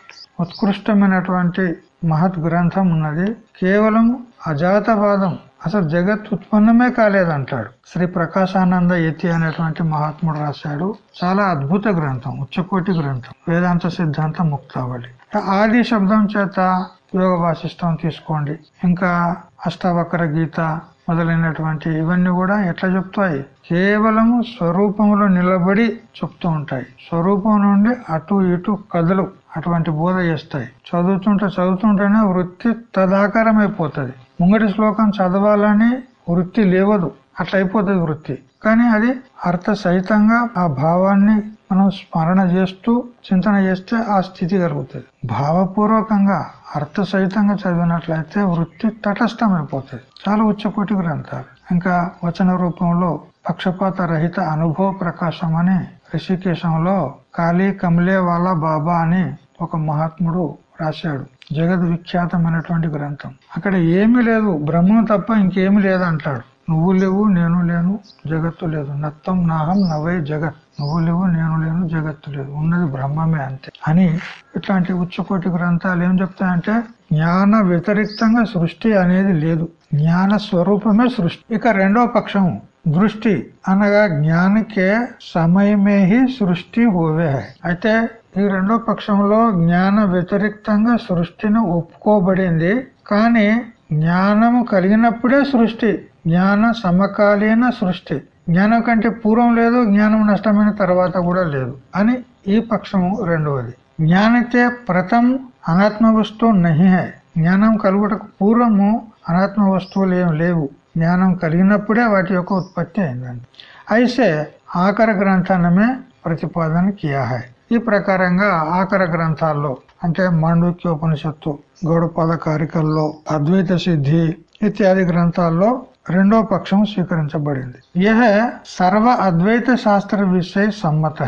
ఉత్కృష్టమైనటువంటి మహత్ గ్రంథం ఉన్నది. కేవలం అజాతవాదం అసలు జగత్ ఉత్పన్నమే కాలేదంటాడు. శ్రీ ప్రకాశానంద యతి అనేటువంటి మహాత్ముడు రాశాడు. చాలా అద్భుత గ్రంథం ఉచ్చకోటి గ్రంథం వేదాంత సిద్ధాంత ముక్తావళి. ఆది శబ్దం చేత యోగ వాసిష్టం తీసుకోండి. ఇంకా అష్టావక్ర గీత మొదలైనటువంటి ఇవన్నీ కూడా ఎట్లా చెప్తాయి? కేవలము స్వరూపంలో నిలబడి చెప్తూ ఉంటాయి. స్వరూపం నుండి అటు ఇటు కథలు అటువంటి బోధ చేస్తాయి. చదువుతుంటే చదువుతుంటేనే వృత్తి తదాకారం అయిపోతుంది ముంగటి శ్లోకం చదవాలని వృత్తి లేవదు. అట్లయిపోతుంది వృత్తి. కానీ అది అర్థ సహితంగా ఆ భావాన్ని మనం స్మరణ చేస్తూ చింతన చేస్తే ఆ స్థితి కలుగుతుంది. భావపూర్వకంగా అర్థ సహితంగా చదివినట్లయితే వృత్తి తటస్థమైపోతుంది. చాలా ఉచ్చకోటి గ్రంథాలు. ఇంకా వచన రూపంలో పక్షపాత రహిత అనుభవ ప్రకాశం అని ఋషికేశంలో కాళీ కమలే వాళ్ళ బాబా అని ఒక మహాత్ముడు రాశాడు. జగద్ విఖ్యాతమైనటువంటి గ్రంథం. అక్కడ ఏమీ లేదు. బ్రహ్మం తప్ప ఇంకేమీ లేదు అంటాడు నువ్వు లేవు నేను లేను జగత్తు లేదు. నత్తం నాహం నవై జగత్. నువ్వు లేవు నేను లేను జగత్తు లేదు. ఉన్నది బ్రహ్మమే అంతే. అని ఇట్లాంటి ఉచ్చకోటి గ్రంథాలు ఏం చెప్తాయంటే జ్ఞాన వ్యతిరిక్తంగా సృష్టి అనేది లేదు. జ్ఞాన స్వరూపమే సృష్టి. ఇక రెండో పక్షం దృష్టి అనగా జ్ఞానికే సమయమే హి సృష్టి హోవే. అయితే ఈ రెండో పక్షంలో జ్ఞాన వ్యతిరిక్తంగా సృష్టిని ఒప్పుకోబడింది. కానీ జ్ఞానము కలిగినప్పుడే సృష్టి జ్ఞాన సమకాలీన సృష్టి. జ్ఞానం కంటే పూర్వం లేదు జ్ఞానం నష్టమైన తర్వాత కూడా లేదు అని ఈ పక్షము రెండవది. జ్ఞానితే ప్రథం అనాత్మ వస్తువు నహి హై. జ్ఞానం కలుగుటకు పూర్వము అనాత్మ వస్తువులు ఏం లేవు. జ్ఞానం కలిగినప్పుడే వాటి యొక్క ఉత్పత్తి అయిందండి. అయితే ఆకర గ్రంథానమే ప్రతిపాదన కియా ఈ ప్రకారంగా ఆకర గ్రంథాల్లో అంటే మాండూక్యోపనిషత్తు గౌడపాద కారికల్లో అద్వైత సిద్ధి ఇత్యాది గ్రంథాల్లో రెండో పక్షం స్వీకరించబడింది. యహ సర్వ అద్వైత శాస్త్ర విషయ సమ్మత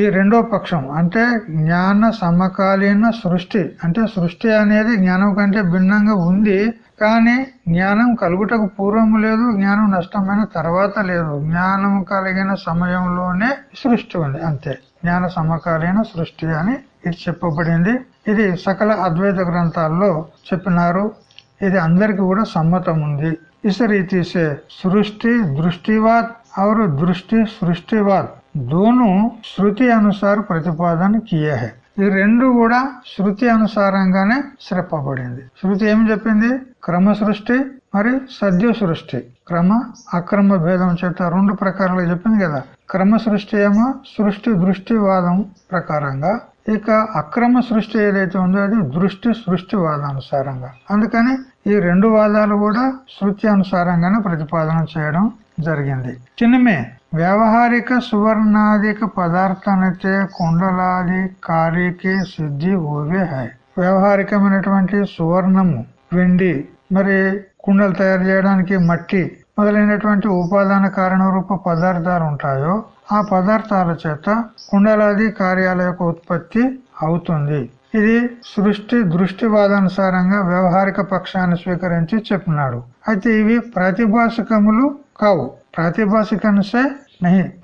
ఈ రెండో పక్షం అంటే జ్ఞాన సమకాలీన సృష్టి. అంటే సృష్టి అనేది జ్ఞానం కంటే భిన్నంగా ఉంది కానీ జ్ఞానం కలుగుటకు పూర్వం లేదు జ్ఞానం నష్టమైన తర్వాత లేదు. జ్ఞానం కలిగిన సమయంలోనే సృష్టి ఉంది అంతే. జ్ఞాన సమకాలీన సృష్టి అని ఇది చెప్పబడింది. ఇది సకల అద్వైత గ్రంథాల్లో చెప్పినారు. ఇది అందరికి కూడా సమ్మతం ఉంది. ఇసరి తీసే సృష్టి దృష్టివాద్ అవరు దృష్టి సృష్టివాద్. दोनों శృతి అనుసార ప్రతిపాదన కియే ఈ రెండు కూడా శృతి అనుసారంగానే శ్రప్పబడింది శృతి ఏం చెప్పింది క్రమ సృష్టి మరి సద్య సృష్టి క్రమ అక్రమ భేదం చేత రెండు ప్రకారాలు చెప్పింది కదా క్రమ సృష్టి ఏమో సృష్టి దృష్టివాదం ప్రకారంగా ఇక అక్రమ సృష్టి ఏదైతే ఉందో అది దృష్టి సృష్టి వాదానుసారంగా అందుకని ఈ రెండు వాదాలు కూడా శృతి అనుసారంగానే ప్రతిపాదన చేయడం జరిగింది. చిన్నమే వ్యవహారిక సువర్ణాదిక పదార్థానైతే కుండలాది కారీకి సిద్ధి ఓవే హై. వ్యవహారికమైనటువంటి సువర్ణము వెండి మరి కుండలు తయారు చేయడానికి మట్టి మొదలైనటువంటి ఉపాదాన కారణ రూప పదార్థాలు ఉంటాయో ఆ పదార్థాల చేత కుండలాది కార్యాల యొక్క ఉత్పత్తి అవుతుంది. ఇది సృష్టి దృష్టివాదానుసారంగా వ్యవహారిక పక్షాన్ని స్వీకరించి చెప్పినాడు. అయితే ఇవి ప్రాతిభాషికములు కావు. ప్రాతిభాషికనుసే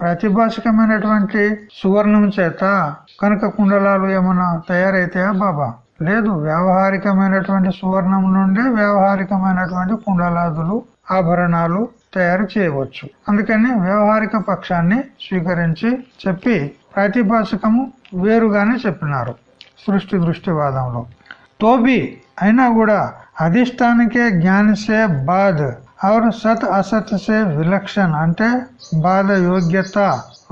ప్రాతిభాషికమైనటువంటి సువర్ణం చేత కనుక కుండలాలు ఏమైనా తయారైతాయా బాబా? లేదు వ్యావహారికమైనటువంటి సువర్ణం నుండి వ్యావహారికమైనటువంటి కుండలాదులు ఆభరణాలు తయారు చేయవచ్చు. అందుకని వ్యవహారిక పక్షాన్ని స్వీకరించి చెప్పి ప్రాతిభాషికము వేరుగానే చెప్పినారు సృష్టి దృష్టివాదంలో. తోబి అయినా కూడా అధిష్టానికే జ్ఞానిసే బాధ. और सत असत से विलक्षण అంటే బాధ యోగ్యత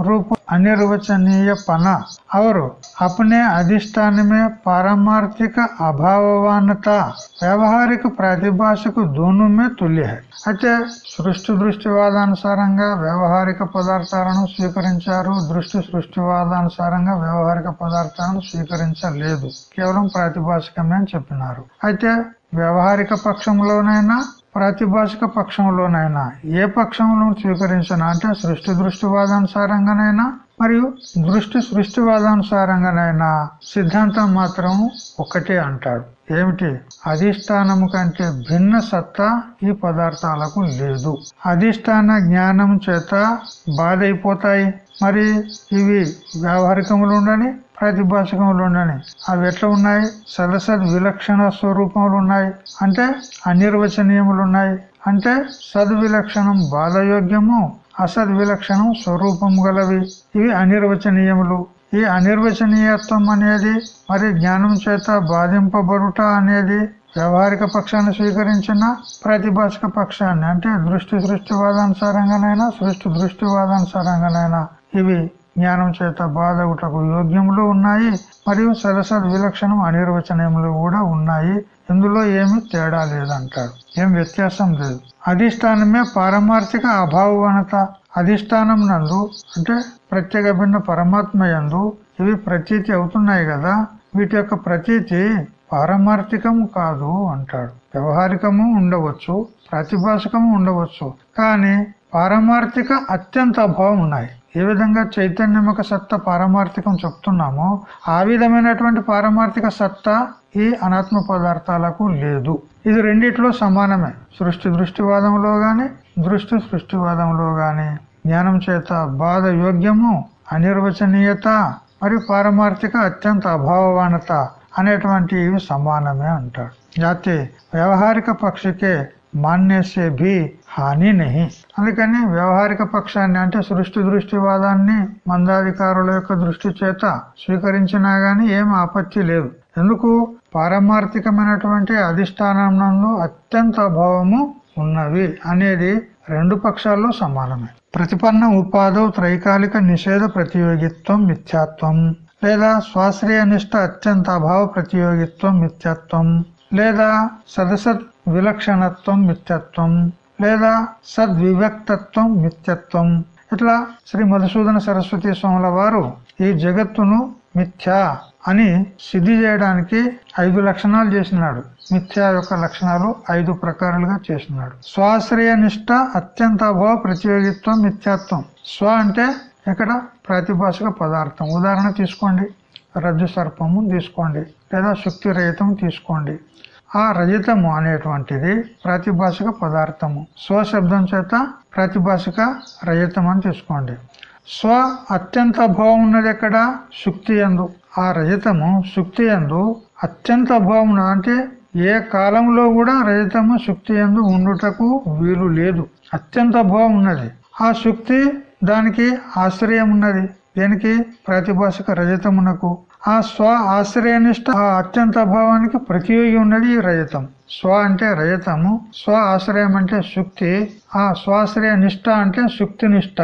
रूप अनिर्वचनीय पना और अपने अधिष्ठान में पारमार्थिक अभाववानता వ్యవహారిక ప్రాతిభాషకు दोनों में तुल्य है అయితే సృష్టి దృష్టివాదానుసారంగా వ్యవహారిక పదార్థాలను స్వీకరించారు దృష్టి సృష్టివాదానుసారంగా వ్యవహారిక పదార్థాలను స్వీకరించలేదు కేవలం ప్రాతిభాషికమే అని చెప్పినారు అయితే వ్యవహారిక పక్షంలోనైనా ప్రాతిభాషిక పక్షంలోనైనా ఏ పక్షంలో స్వీకరించిన అంటే సృష్టి దృష్టివాదానుసారంగానైనా మరియు దృష్టి సృష్టివాదానుసారంగానైనా సిద్ధాంతం మాత్రం ఒకటే అంటాడు. ఏమిటి? అధిష్టానము కంటే భిన్న సత్తా ఈ పదార్థాలకు లేదు. అధిష్టాన జ్ఞానం చేత బాధ అయిపోతాయి మరి ఇవి వ్యావహారికములు ఉండని ప్రాతిభాషికములు ఉండని అవి ఎట్లా ఉన్నాయి? సదసద్ విలక్షణ స్వరూపములు ఉన్నాయి. అంటే అనిర్వచనీయములు ఉన్నాయి అంటే సద్విలక్షణం బాధయోగ్యము అసద్ విలక్షణం స్వరూపం గలవి. ఇవి అనిర్వచనీయములు. ఈ అనిర్వచనీయత్వం అనేది మరి జ్ఞానం చేత బాధింపబడుట అనేది వ్యవహారిక పక్షాన్ని స్వీకరించిన ప్రతిభాషిక పక్షాన్ని. అంటే దృష్టి సృష్టివాదానుసారంగానైనా సృష్టి దృష్టివాదానుసారంగానైనా ఇవి జ్ఞానం చేత బాధగుటకు యోగ్యములు ఉన్నాయి మరియు సరసద్ విలక్షణం అనిర్వచనములు కూడా ఉన్నాయి. ఇందులో ఏమి తేడా లేదంటారు ఏం వ్యత్యాసం లేదు. అధిష్టానమే పారమార్థిక అభావనత అధిష్టానం నందు అంటే ప్రత్యేక భిన్న పరమాత్మ ఎందు ఇవి ప్రతీతి అవుతున్నాయి కదా వీటి యొక్క ప్రతీతి పారమార్థికము కాదు అంటాడు. వ్యవహారికము ఉండవచ్చు ప్రాతిభాషికము ఉండవచ్చు కానీ పారమార్థిక అత్యంత అభావం ఉన్నాయి ఏ విధంగా చైతన్యముఖ సత్త పారమార్థికం చెప్తున్నామో ఆ విధమైనటువంటి పారమార్థిక సత్తా ఈ అనాత్మ పదార్థాలకు లేదు. ఇది రెండిట్లో సమానమే. సృష్టి దృష్టివాదంలో గాని దృష్టి సృష్టివాదంలో గాని. జ్ఞానం చేత బాధ యోగ్యము అనిర్వచనీయత మరియు పారమార్థిక అత్యంత అభావవానత అనేటువంటి ఇవి సమానమే అంటాడు. జాతి వ్యవహారిక పక్షికే మాన్యసే భీ హాని నహి. అందుకని వ్యవహారిక పక్షాన్ని అంటే సృష్టి దృష్టివాదాన్ని మందాధికారుల యొక్క దృష్టి చేత స్వీకరించినా గాని ఏం ఆపత్తి లేదు. ఎందుకు? పారమార్థికమైనటువంటి అధిష్టానం అత్యంత అభావము ఉన్నవి అనేది రెండు పక్షాల్లో సమానమే. ప్రతిపన్న ఉపాధి త్రైకాలిక నిషేధ ప్రతియోగిత్వం మిథ్యాత్వం. లేదా స్వాశ్రయ నిష్ట అత్యంత అభావ ప్రతియోగిత్వం మిథ్యాత్వం. లేదా సదసత్ విలక్షణత్వం మిథ్యత్వం. లేదా సద్వివ్యక్తత్వం మిథ్యత్వం. ఇట్లా శ్రీ మధుసూదన సరస్వతి స్వాముల వారు ఈ జగత్తును మిథ్యా అని సిద్ధి చేయడానికి ఐదు లక్షణాలు చేసినాడు. మిథ్యా యొక్క లక్షణాలు ఐదు ప్రకారాలుగా చేసినాడు. స్వాశ్రయ నిష్ట అత్యంత అభావ ప్రతియోగిత్వం మిథ్యాత్వం. స్వ అంటే ఇక్కడ ప్రాతిభాషిక పదార్థం. ఉదాహరణ తీసుకోండి. రజ్జు సర్పము తీసుకోండి. లేదా శక్తి రహితం తీసుకోండి. ఆ రజితము అనేటువంటిది ప్రాతిభాషిక పదార్థము. స్వశబ్దం చేత ప్రాతిభాషిక రజతం అని తీసుకోండి స్వ అత్యంత భావం ఉన్నది ఎక్కడ? శుక్తి ఎందు ఆ రజతము శుక్తి ఎందు అత్యంత భావం అంటే ఏ కాలంలో కూడా రజతము శుక్తి ఎందు ఉండుటకు వీలు లేదు. అత్యంత భావం ఉన్నది. ఆ శుక్తి దానికి ఆశ్రయం ఉన్నది. దేనికి? ప్రాతిభాషిక రజతమునకు. ఆ స్వ ఆశ్రయనిష్ట ఆ అత్యంత భావానికి ప్రతియోగి ఉన్నది ఈ రజతం. స్వ అంటే రజతము స్వ ఆశ్రయం అంటే శుక్తి ఆ స్వాశ్రయ నిష్ట అంటే శుక్తి నిష్ట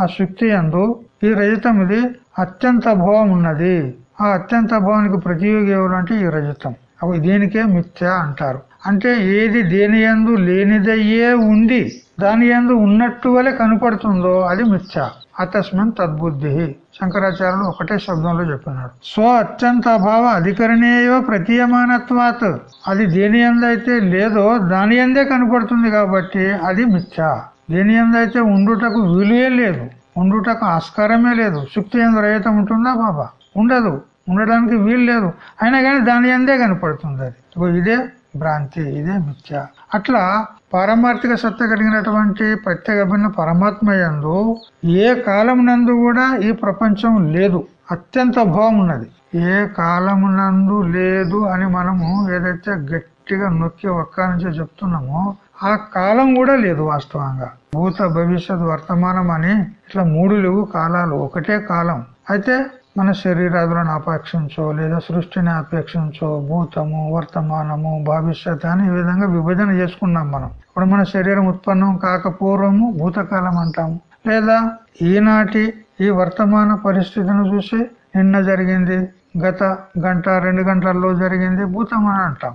ఆ శుక్తి అందు ఈ రజతం ఇది అత్యంత భావం ఉన్నది. ఆ అత్యంత భావానికి ప్రతియోగి ఎవరు అంటే ఈ రజతం. అవి దీనికే మిథ్య అంటారు. అంటే ఏది దేని ఎందు లేనిదయ్యే ఉండి దాని ఎందు ఉన్నట్టు వలె కనపడుతుందో అది మిథ్య. అతస్మిన్ తద్బుద్ధి. శంకరాచార్యులు ఒకటే శబ్దంలో చెప్పినాడు స్వ అత్యంత అభావ అధికరణీయ ప్రతీయమానత్వాత్. అది దేని ఎందైతే లేదో దాని ఎందే కనపడుతుంది కాబట్టి అది మిథ్యా. దేని ఎందైతే ఉండుటకు విలువే లేదు ఉండుటకు ఆస్కారమే లేదు శుక్తి ఎందు రహితం ఉంటుందా బాబా? ఉండదు. ఉండడానికి వీలు లేదు. అయినా కానీ దాని ఎందే కనపడుతుంది అది. ఇదే భ్రాంతి. ఇదే మిథ్య. అట్లా పారమార్థిక సత్త కలిగినటువంటి ప్రత్యేక భిన్న పరమాత్మ ఎందు ఏ కాలం నందు కూడా ఈ ప్రపంచం లేదు. అత్యంత భావం ఉన్నది. ఏ కాలమునందు లేదు అని మనము ఏదైతే గట్టిగా నొక్కి ఒక్క నుంచి చెప్తున్నామో ఆ కాలం కూడా లేదు వాస్తవంగా. భూత భవిష్యత్ వర్తమానం అని ఇట్లా మూడు లేవు కాలాలు. ఒకటే కాలం. అయితే మన శరీరాదులను అపేక్షించో లేదా సృష్టిని అపేక్షించో భూతము వర్తమానము భవిష్యత్ అని ఈ విధంగా విభజన చేసుకున్నాం మనం. ఇప్పుడు మన శరీరం ఉత్పన్నం కాక పూర్వము భూతకాలం అంటాము లేదా ఈనాటి ఈ వర్తమాన పరిస్థితిని చూసి నిన్న జరిగింది గత గంట రెండు గంటల్లో జరిగింది భూతం అని అంటాం.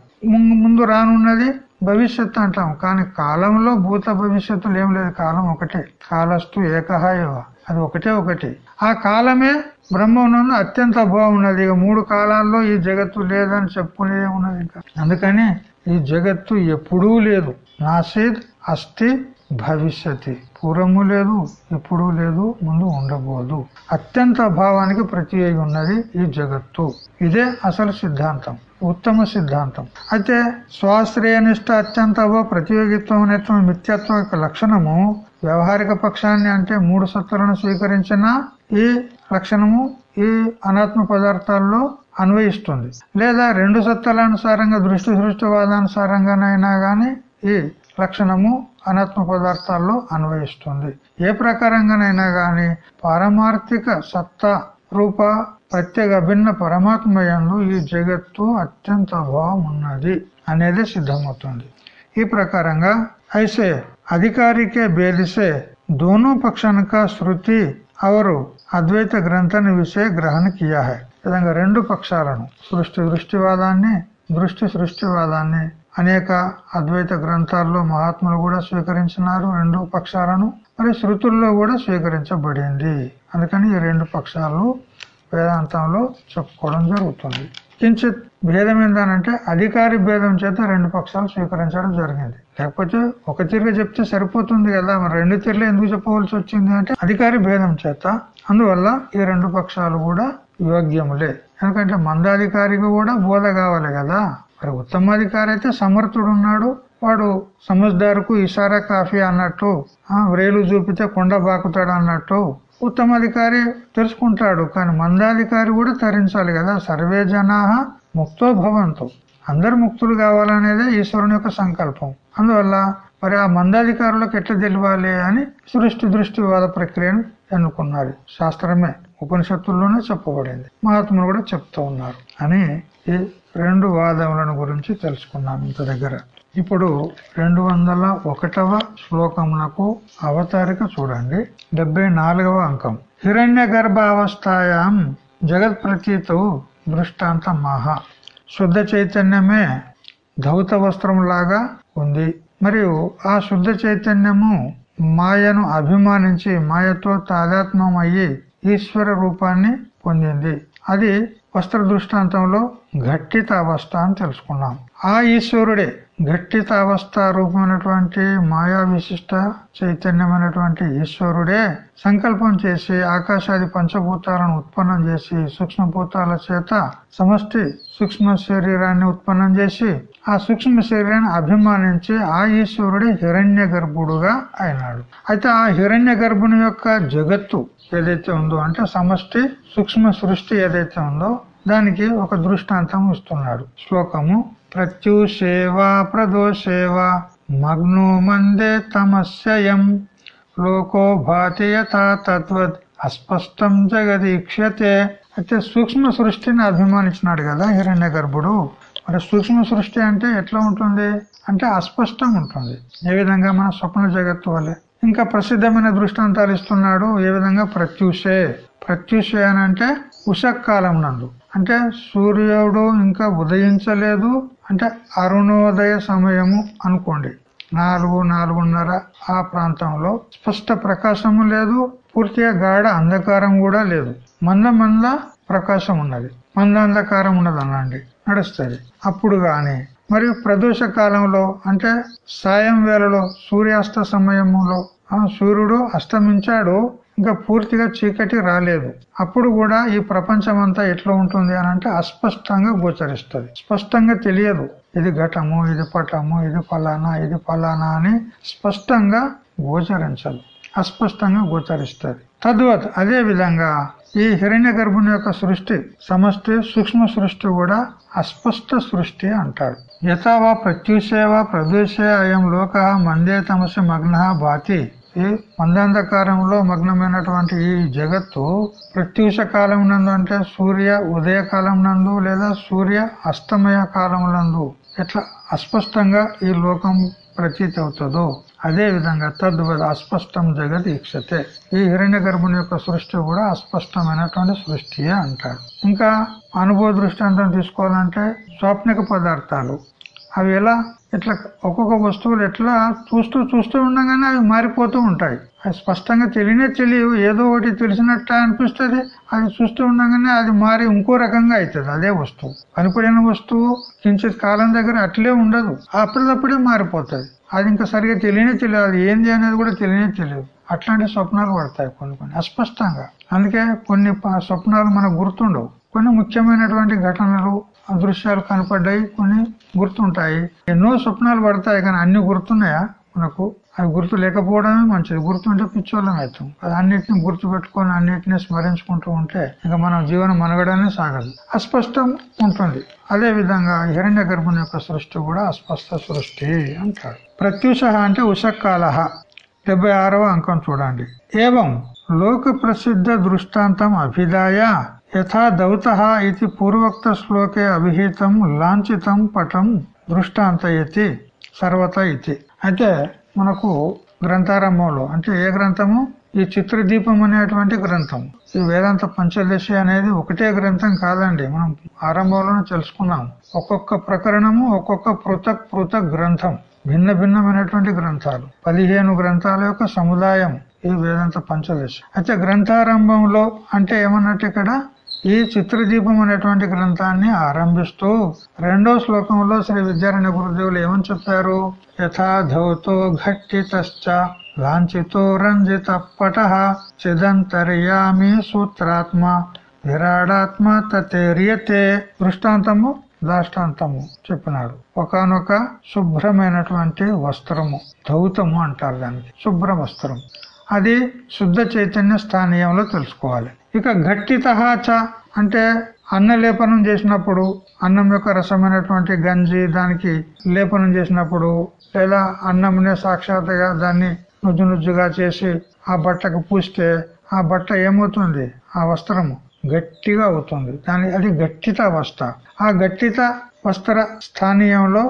ముందు రానున్నది భవిష్యత్తు అంటాం. కానీ కాలంలో భూత భవిష్యత్తులు ఏం లేదు కాలం ఒకటే. కాలస్తు ఏకహాయవ అది ఒకటే ఒకటి. ఆ కాలమే బ్రహ్మనందు అత్యంత బాగున్నది ఇక మూడు కాలాల్లో ఈ జగత్తు లేదని చెప్పుకునేది ఉన్నది ఇంకా. అందుకని ఈ జగత్తు ఎప్పుడూ లేదు. నాసిద్ అస్థి భవిష్యతి. పూర్వము లేదు ఎప్పుడూ లేదు ముందు ఉండబోదు. అత్యంత భావానికి ప్రతియోగి ఉన్నది ఈ జగత్తు. ఇదే అసలు సిద్ధాంతం. ఉత్తమ సిద్ధాంతం. అయితే స్వాశ్రయనిష్ట అత్యంత ప్రతియోగిత్వం అనేటువంటి మిథ్యత్వం యొక్క లక్షణము వ్యవహారిక పక్షాన్ని అంటే మూడు సత్తులను స్వీకరించిన ఈ లక్షణము ఈ అనాత్మ పదార్థాల్లో అన్వయిస్తుంది. లేదా రెండు సత్తాల అనుసారంగా దృష్టి సృష్టివాదానుసారంగానైనా గాని ఈ లక్షణము అనాత్మ పదార్థాల్లో అన్వయిస్తుంది. ఏ ప్రకారంగానైనా గాని పారమార్థిక సత్తా రూప ప్రత్యేక భిన్న పరమాత్మయంలో ఈ జగత్తు అత్యంత అభావం ఉన్నది అనేది సిద్ధమవుతుంది. ఈ ప్రకారంగా ఐసే అధికారికే భేదిసే दोनों पक्षन का శృతి అవరు అద్వైత గ్రంథాన్ని విషయ గ్రహణ కియా హై విధంగా రెండు పక్షాలను సృష్టి దృష్టివాదాన్ని దృష్టి సృష్టివాదాన్ని అనేక అద్వైత గ్రంథాల్లో మహాత్ములు కూడా స్వీకరించినారు రెండు పక్షాలను మరి శృతుల్లో కూడా స్వీకరించబడింది అందుకని ఈ రెండు పక్షాలు వేదాంతంలో చెప్పుకోవడం జరుగుతుంది కించిత్ భేదం ఏందనంటే అధికారి భేదం చేత రెండు పక్షాలు స్వీకరించడం జరిగింది. లేకపోతే ఒక తీరుగా చెప్తే సరిపోతుంది కదా మరి రెండు తీరులు ఎందుకు చెప్పవలసి వచ్చింది అంటే అధికారి భేదం చేత అందువల్ల ఈ రెండు పక్షాలు కూడా యోగ్యములే. ఎందుకంటే మందాధికారికి కూడా బోధ కావాలి కదా. మరి ఉత్తమాధికారి అయితే సమర్థుడు ఉన్నాడు. వాడు సమజ్దారుకు ఇషారా కాఫీ అన్నట్టు వ్రేలు చూపితే కొండ బాకుతాడు అన్నట్టు ఉత్తమాధికారి తెలుసుకుంటాడు. కానీ మందాధికారి కూడా తరించాలి కదా. సర్వే జనా ముక్తో భవంతు. అందరు ముక్తులు కావాలనేదే ఈశ్వరుని యొక్క సంకల్పం. అందువల్ల మరి ఆ మందాధికారులకు ఎట్లా తెలియాలి అని సృష్టి దృష్టివాద ప్రక్రియను ఎన్నుకున్నారు. శాస్త్రమే ఉపనిషత్తుల్లోనే చెప్పబడింది. మహాత్ములు కూడా చెప్తూ ఉన్నారు. అని ఈ రెండు వాదములను గురించి తెలుసుకున్నాం ఇంత దగ్గర. ఇప్పుడు రెండు వందల ఒకటవ శ్లోకమునకు అవతారిక చూడండి. డెబ్బై నాలుగవ అంకం. హిరణ్య గర్భావస్థాయాం జగత్ ప్రతీతు దృష్టాంత మహా శుద్ధ చైతన్యమే ధౌత వస్త్రం లాగా ఉంది. మరియు ఆ శుద్ధ చైతన్యము మాయను అభిమానించి మాయతో తాదాత్మ్యం అయ్యి ఈశ్వర రూపాన్ని పొందింది. అది వస్త్ర దృష్టాంతంలో ఘట్టిత అవస్థ అని తెలుసుకున్నాం. ఆ ఈశ్వరుడే ఘట్టిత అవస్థ రూపమైనటువంటి మాయా విశిష్ట చైతన్యమైనటువంటి ఈశ్వరుడే సంకల్పం చేసి ఆకాశాది పంచభూతాలను ఉత్పన్నం చేసి సూక్ష్మభూతాల చేత సమష్టి సూక్ష్మ శరీరాన్ని ఉత్పన్నం చేసి ఆ సూక్ష్మ శరీరాన్ని అభిమానించి ఆ ఈశ్వరుడే హిరణ్య గర్భుడుగా అయినాడు. అయితే ఆ హిరణ్య గర్భుని యొక్క జగత్తు ఏదైతే ఉందో అంటే సమష్టి సూక్ష్మ సృష్టి ఏదైతే ఉందో దానికి ఒక దృష్టాంతం ఇస్తున్నాడు. శ్లోకము ప్రత్యూషేవా ప్రదోషేవా మగ్నో మందే తమస్యయం లోకో భాతి తత్వద్ అస్పష్టం జగదీక్ష్యతే అయితే సూక్ష్మ సృష్టిని అభిమానించినాడు కదా హిరణ్య గర్భుడు. మరి సూక్ష్మ సృష్టి అంటే ఎట్లా ఉంటుంది? అంటే అస్పష్టం ఉంటుంది. ఏ విధంగా? మన స్వప్న జగత్తు వలె. ఇంకా ప్రసిద్ధమైన దృష్టాంతాలు ఇస్తున్నాడు ఏ విధంగా? ప్రత్యూషే. ప్రత్యూషే అని అంటే ఉషకాలం నందు. అంటే సూర్యుడు ఇంకా ఉదయించలేదు అంటే అరుణోదయ సమయము అనుకోండి. నాలుగు నాలుగున్నర ఆ ప్రాంతంలో స్పష్ట ప్రకాశము లేదు పూర్తిగా గాఢ అంధకారం కూడా లేదు. మంద మంద ప్రకాశం ఉన్నది. మంద అంధకారం ఉన్నది అనండి నడుస్తుంది. అప్పుడు గాని మరియు ప్రదోష కాలంలో అంటే సాయం వేళలో సూర్యాస్త సమయంలో ఆ సూర్యుడు అస్తమించాడు ఇంకా పూర్తిగా చీకటి రాలేదు. అప్పుడు కూడా ఈ ప్రపంచం అంతా ఎట్లా ఉంటుంది అని అంటే అస్పష్టంగా గోచరిస్తుంది. స్పష్టంగా తెలియదు. ఇది ఘటము ఇది పటము ఇది ఫలానా ఇది ఫలానా అని స్పష్టంగా గోచరించదు. అస్పష్టంగా గోచరిస్తుంది. తద్వత్ అదే విధంగా ఈ హిరణ్య గర్భుని యొక్క సృష్టి సమష్టి సూక్ష్మ సృష్టి కూడా అస్పష్ట సృష్టి అంటాడు యథావా ప్రత్యూషేవా ప్రదేశే అయం లోక మందే తమసి మగ్న భాతి ఈ మందాంధకారంలో మగ్నమైనటువంటి ఈ జగత్తు ప్రత్యూష కాలం నందు అంటే సూర్య ఉదయ కాలం నందు లేదా సూర్య అస్తమయ కాలం నందు ఎట్లా అస్పష్టంగా ఈ లోకం ప్రతీతి అవుతుందో అదే విధంగా తద్వద అస్పష్టం జగత్ ఈక్షతే. ఈ హిరణ్య గర్భుని యొక్క సృష్టి కూడా అస్పష్టమైనటువంటి సృష్టియే అంటాడు ఇంకా అనుభవ దృష్టాంతం తీసుకోవాలంటే స్వాప్నిక పదార్థాలు. అవి ఎలా ఇట్లా ఒక్కొక్క వస్తువులు ఎట్లా చూస్తూ చూస్తూ ఉండగానే అవి మారిపోతూ ఉంటాయి. అవి స్పష్టంగా తెలియనే తెలియవు. ఏదో ఒకటి తెలిసినట్టు అనిపిస్తుంది. అది చూస్తూ ఉండగానే అది మారి ఇంకో రకంగా అవుతుంది అదే వస్తువు. కనిపడిన వస్తువు కించిత్ కాలం దగ్గర అట్లే ఉండదు. అప్పటిదప్పుడే మారిపోతుంది. అది ఇంకా సరిగా తెలియనే తెలియదు. అది ఏంది అనేది కూడా తెలియనే తెలియదు. అట్లాంటి స్వప్నాలు పడతాయి కొన్ని కొన్ని. అస్పష్టంగా. అందుకే కొన్ని స్వప్నాలు మనకు గుర్తుండవు. కొన్ని ముఖ్యమైనటువంటి ఘటనలు దృశ్యాలు కనపడ్డాయి కొన్ని గుర్తుంటాయి. ఎన్నో స్వప్నాలు పడతాయి కానీ అన్ని గుర్తున్నాయా? మనకు అవి గుర్తు లేకపోవడమే మంచిది. గుర్తుంటే పిచ్చోళ్ళం అవుతాం. అది అన్నిటిని గుర్తు పెట్టుకొని అన్నిటిని స్మరించుకుంటూ ఉంటే ఇంకా మన జీవనం మనగడనే సాగదు. అస్పష్టం ఉంటుంది. అదే విధంగా హిరణ్య గర్భం యొక్క సృష్టి కూడా అస్పష్ట సృష్టి అంటారు. ప్రత్యూష అంటే ఉషకాల డెబ్బై ఆరవ అంకం చూడండి. ఏవం? లోక ప్రసిద్ధ దృష్టాంతం అభిదాయ యథా దౌత ఇది పూర్వోక్త శ్లోకే అభిహితం లాంఛితం పటం దృష్టాంత ఇది సర్వత ఇది అయితే మనకు గ్రంథారంభంలో అంటే ఏ గ్రంథము? ఈ చిత్రదీపం అనేటువంటి గ్రంథం. ఈ వేదాంత పంచదశి అనేది ఒకటే గ్రంథం కాదండి. మనం ఆరంభంలోనే తెలుసుకున్నాం. ఒక్కొక్క ప్రకరణము ఒక్కొక్క పృథక్ పృథక్ గ్రంథం. భిన్న భిన్నమైనటువంటి గ్రంథాలు. పదిహేను గ్రంథాల యొక్క సముదాయం ఈ వేదాంత పంచదశి. అయితే గ్రంథారంభంలో అంటే ఏమన్నట్టు ఇక్కడ? ఈ చిత్రదీపం అనేటువంటి గ్రంథాన్ని ఆరంభిస్తూ రెండో శ్లోకంలో శ్రీ విద్యారాయణ గురుదేవులు ఏమని చెప్పారు? యథాధౌతో ఘట్టితశ్చ లాంఛితో రంజిత పట చిదంతర్యామి సూత్రాత్మ విరాడాత్మ తేరియతే దృష్టాంతము దాష్టాంతము చెప్పినాడు. ఒకనొక శుభ్రమైనటువంటి వస్త్రము ధౌతము అంటారు దానికి శుభ్ర వస్త్రం. అది శుద్ధ చైతన్య స్థానీయంలో తెలుసుకోవాలి. ఇక ఘట్టితహాచ అంటే అన్న లేపనం చేసినప్పుడు అన్నం యొక్క రసమైనటువంటి గంజి దానికి లేపనం చేసినప్పుడు లేదా అన్నంనే సాక్షాత్గా దాన్ని నుజ్జు నుజ్జుగా చేసి ఆ బట్టకు పూస్తే ఆ బట్ట ఏమవుతుంది? ఆ వస్త్రము గట్టిగా అవుతుంది. దాని అది గట్టిత అవస్థ. ఆ గట్టిత వస్త్ర స్థానీయంలో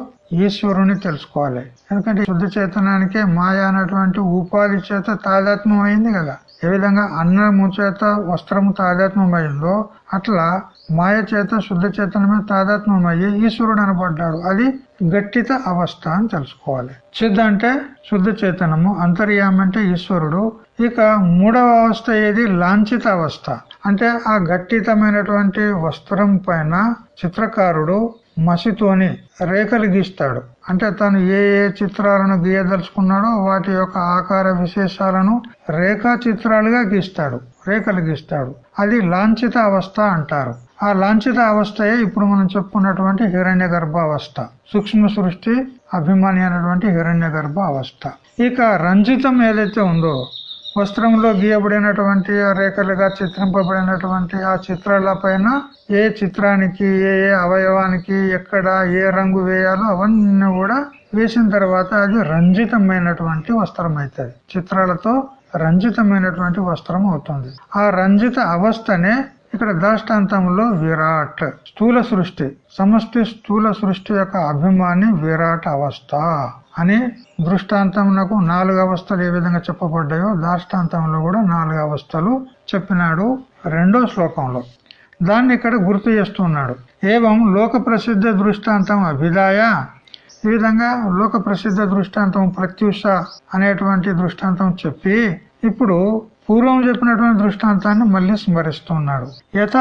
ఈశ్వరుని తెలుసుకోవాలి. ఎందుకంటే శుద్ధ చేతనానికే మాయ అనేటువంటి ఉపాధి చేత తాదాత్మ్యం అయింది కదా. ఏ విధంగా అన్నము చేత వస్త్రము తాదాత్మ్యమైందో అట్లా మాయ చేత శుద్ధ చేతనమే తాదాత్మ్యమయ్యి ఈశ్వరుడు అనబడ్డాడు. అది గట్టిత అవస్థ అని తెలుసుకోవాలి. చిద్ అంటే శుద్ధ చేతనము అంతర్యామి అంటే ఈశ్వరుడు. ఇక మూడవ అవస్థ ఏది? లాంఛిత అవస్థ. అంటే ఆ గట్టితమైనటువంటి వస్త్రం పైన చిత్రకారుడు మసితోని రేఖలు గీస్తాడు అంటే తను ఏ ఏ చిత్రాలను గీయదలుచుకున్నాడో వాటి యొక్క ఆకార విశేషాలను రేఖా చిత్రాలుగా గీస్తాడు రేఖలు గీస్తాడు అది లాంఛిత అవస్థ అంటారు. ఆ లాంఛిత అవస్థయే ఇప్పుడు మనం చెప్పుకున్నటువంటి హిరణ్య అవస్థ సూక్ష్మ సృష్టి అభిమాని అనేటువంటి హిరణ్య అవస్థ ఇక రంజితం ఏదైతే ఉందో వస్త్రంలో గీయబడినటువంటి ఆ రేఖలుగా చిత్రింపబడినటువంటి ఆ చిత్రాల పైన ఏ చిత్రానికి ఏ ఏ అవయవానికి ఎక్కడ ఏ రంగు వేయాలో అవన్నీ కూడా వేసిన తర్వాత అది రంజితమైనటువంటి వస్త్రం అవుతుంది చిత్రాలతో రంజితమైనటువంటి వస్త్రం అవుతుంది. ఆ రంజిత అవస్థనే ఇక్కడ దాష్టాంతంలో విరాట్ స్థూల సృష్టి సమష్టి స్థూల సృష్టి యొక్క అభిమాని విరాట్ అవస్థ. అని దృష్టాంతమునకు నాలుగు అవస్థలు ఏ విధంగా చెప్పబడ్డాయో దాష్టాంతంలో కూడా నాలుగు అవస్థలు చెప్పినాడు రెండో శ్లోకంలో. దాన్ని ఇక్కడ గుర్తు చేస్తున్నాడు. ఏవం లోక ప్రసిద్ధ దృష్టాంతం అభిదాయ ఈ విధంగా లోక ప్రసిద్ధ దృష్టాంతం ప్రత్యూష అనేటువంటి దృష్టాంతం చెప్పి ఇప్పుడు పూర్వం చెప్పినటువంటి దృష్టాంతాన్ని మళ్ళీ స్మరిస్తున్నాడు. యథ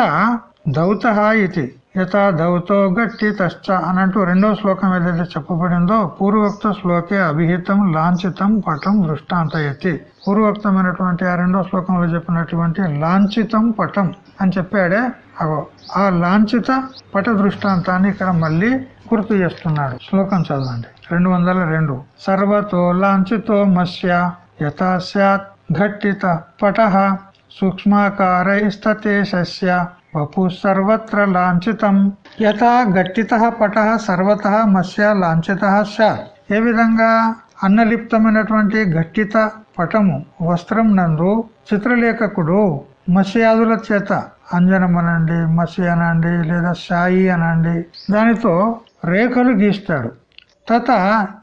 దౌత ఇది. యథా దౌతో గట్టి తశ్చ అనంటూ రెండో శ్లోకం ఏదైతే చెప్పబడిందో పూర్వోక్త శ్లోకే అభిహితం లాంఛితం పటం దృష్టాంతయతి. పూర్వోక్తమైనటువంటి ఆ రెండో శ్లోకంలో చెప్పినటువంటి లాంఛితం పటం అని చెప్పాడే అగో ఆ లాంఛిత పట దృష్టాంతాన్ని ఇక్కడ మళ్ళీ గుర్తు చేస్తున్నాడు. శ్లోకం చదవండి. రెండు వందల రెండు. సర్వతో లాంఛితో మత్స్య యథా సత్ ఘట్టిత పట సూక్ష్మాకారైస్తతే వపు సర్వత్ర లాంఛితం. యథా గట్టిత పట సర్వత మత్స్య లాంఛిత సత్ ఏ విధంగా? అన్నలిప్తమైనటువంటి గట్టిత పటము వస్త్రం నందు చిత్రలేఖకుడు మత్స్యాదుల చేత అంజనం అనండి మసి అనండి లేదా సాయి అనండి దానితో రేఖలు గీస్తాడు. తత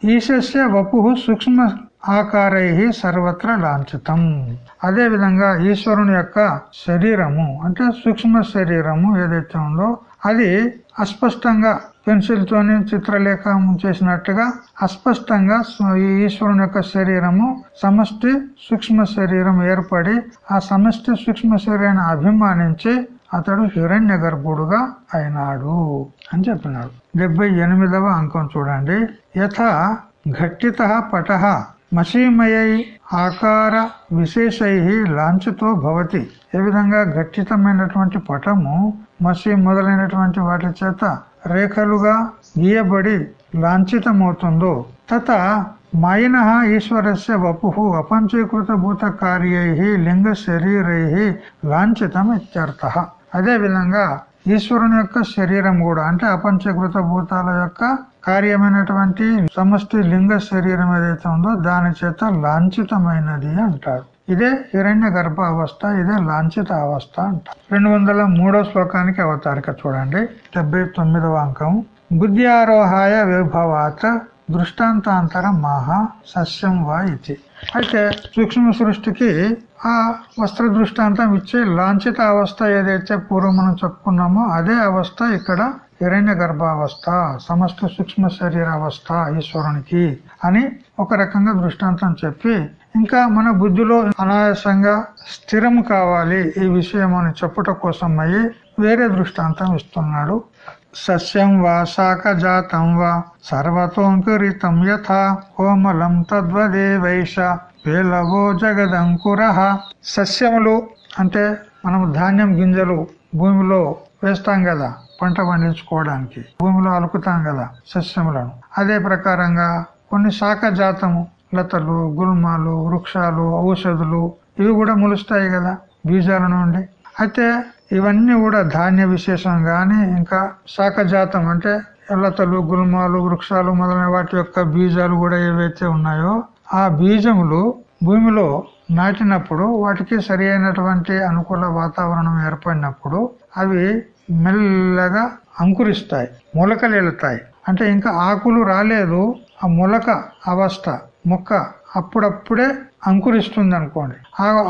ఈశస్య వపు సూక్ష్మ ఆకారై సర్వత్ర లాంఛితం. అదే విధంగా ఈశ్వరుని యొక్క శరీరము అంటే సూక్ష్మ శరీరము ఏదైతే ఉందో అది అస్పష్టంగా పెన్సిల్ తోని చిత్రలేఖ చేసినట్టుగా అస్పష్టంగా ఈశ్వరుని యొక్క శరీరము సమష్టి సూక్ష్మ శరీరం ఏర్పడి ఆ సమష్టి సూక్ష్మ శరీరాన్ని అభిమానించి అతడు హిరణ్య గర్భుడుగా అయినాడు అని చెప్పినాడు. డెబ్బై ఎనిమిదవ అంకం చూడండి. యథ ఘట్టిత పట మసీమయై ఆకార విశేషై లాంఛతో భవతి. ఏ విధంగా గట్టితమైనటువంటి పటము మసి మొదలైనటువంటి వాటి చేత రేఖలుగా గీయబడి లాంఛితమవుతుందో తత మాయిన ఈశ్వరస్య వపు అపంచీకృత భూత కార్యై లింగ శరీరై లాంఛితం ఇత్యర్థ అదే విధంగా ఈశ్వరుని యొక్క శరీరం కూడా అంటే అపంచకృత భూతాల యొక్క కార్యమైనటువంటి సమష్టి లింగ శరీరం ఏదైతే ఉందో దాని చేత లాంఛితమైనది అంటారు. ఇదే హిరణ్య గర్భ అవస్థ ఇదే లాంఛిత అవస్థ అంటారు. రెండు వందల మూడో శ్లోకానికి అవతారిక చూడండి. డెబ్బై తొమ్మిదవ అంకం. బుద్ధి ఆరోహాయ విభవాత్ దృష్టాంతాంతర మహా సస్యం వా ఇది. అయితే సూక్ష్మ సృష్టికి ఆ వస్త్ర దృష్టాంతం ఇచ్చే లాంఛిత అవస్థ ఏదైతే పూర్వం మనం చెప్పుకున్నామో అదే అవస్థ ఇక్కడ హిరణ్య గర్భావస్థ సమస్త సూక్ష్మ శరీర అవస్థ ఈశ్వరునికి అని ఒక రకంగా దృష్టాంతం చెప్పి ఇంకా మన బుద్ధిలో అనాయాసంగా స్థిరం కావాలి ఈ విషయం అని చెప్పుట కోసం అయ్యి వేరే దృష్టాంతం ఇస్తున్నాడు. సస్యం వా శాఖ జాతం వా సర్వతోంకరితం యథా కోమలం తద్వదేవైష పేలవో జగదంకుర. సస్యములు అంటే మనం ధాన్యం గింజలు భూమిలో వేస్తాం కదా పంట పండించుకోవడానికి. భూమిలో అలుకుతాం కదా సస్యములను. అదే ప్రకారంగా కొన్ని శాఖ జాతము లతలు గుల్మాలు వృక్షాలు ఔషధులు ఇవి కూడా మొలుస్తాయి కదా బీజాల నుండి. అయితే ఇవన్నీ కూడా ధాన్య విశేషం గాని ఇంకా శాఖజాతం అంటే లతలు గుల్మాలు వృక్షాలు మొదలైన వాటి యొక్క బీజాలు కూడా ఏవైతే ఉన్నాయో ఆ బీజములు భూమిలో నాటినప్పుడు వాటికి సరి అయినటువంటి అనుకూల వాతావరణం ఏర్పడినప్పుడు అవి మెల్లగా అంకురిస్తాయి మొలకలు వెళతాయి అంటే ఇంకా ఆకులు రాలేదు ఆ మొలక అవస్థ మొక్క అప్పుడప్పుడే అంకురిస్తుంది అనుకోండి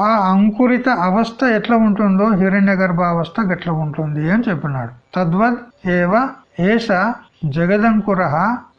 ఆ అంకురిత అవస్థ ఎట్లా ఉంటుందో హిరణ్య గర్భావస్థ గట్లా ఉంటుంది అని చెప్పినాడు. తద్వద్ ఏవ ఏష జగదంకుర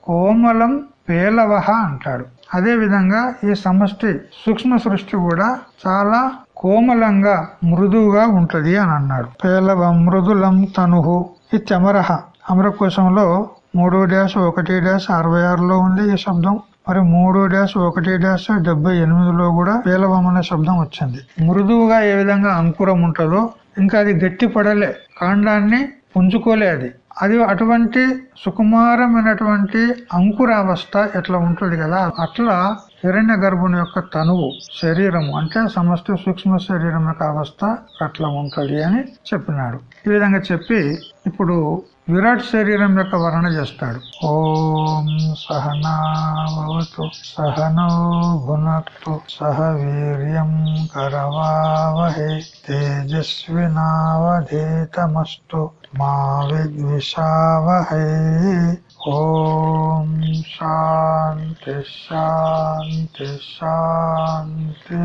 కోమలం పేలవహ అంటాడు. అదేవిధంగా ఈ సమష్టి సూక్ష్మ సృష్టి కూడా చాలా కోమలంగా మృదువుగా ఉంటది అని అన్నాడు. పేలవ మృదులం తనుహు ఇత్యమరహ. అమరకోశంలో మూడు డాష్ ఒకటి డాష్ అరవై ఆరులో ఉంది ఈ శబ్దం. మరి మూడు డాష్ ఒకటి డాష్ డెబ్బై ఎనిమిదిలో కూడా పేలవం అనే శబ్దం వచ్చింది. మృదువుగా ఏ విధంగా అంకురం ఉంటుందో ఇంకా అది గట్టి పడలే కాండాన్ని పుంజుకోలే అది. అది అటువంటి సుకుమారమైనటువంటి అంకురావస్థ ఎట్లా ఉంటుంది కదా? అట్లా హిరణ్య గర్భుని యొక్క తనువు శరీరము అంటే సమస్త సూక్ష్మ శరీరం యొక్క అవస్థ అట్లా ఉంటుంది అని చెప్పినాడు. ఈ విధంగా చెప్పి ఇప్పుడు విరాట్ శరీరం యొక్క వర్ణన చేస్తాడు. ఓం సహనావతు సహనో భునక్తు సహ వీర్యం కరవావహే తేజస్వినావధేతమస్తు మా విద్విషావహే. ఓం శాంతి శాంతి శాంతి.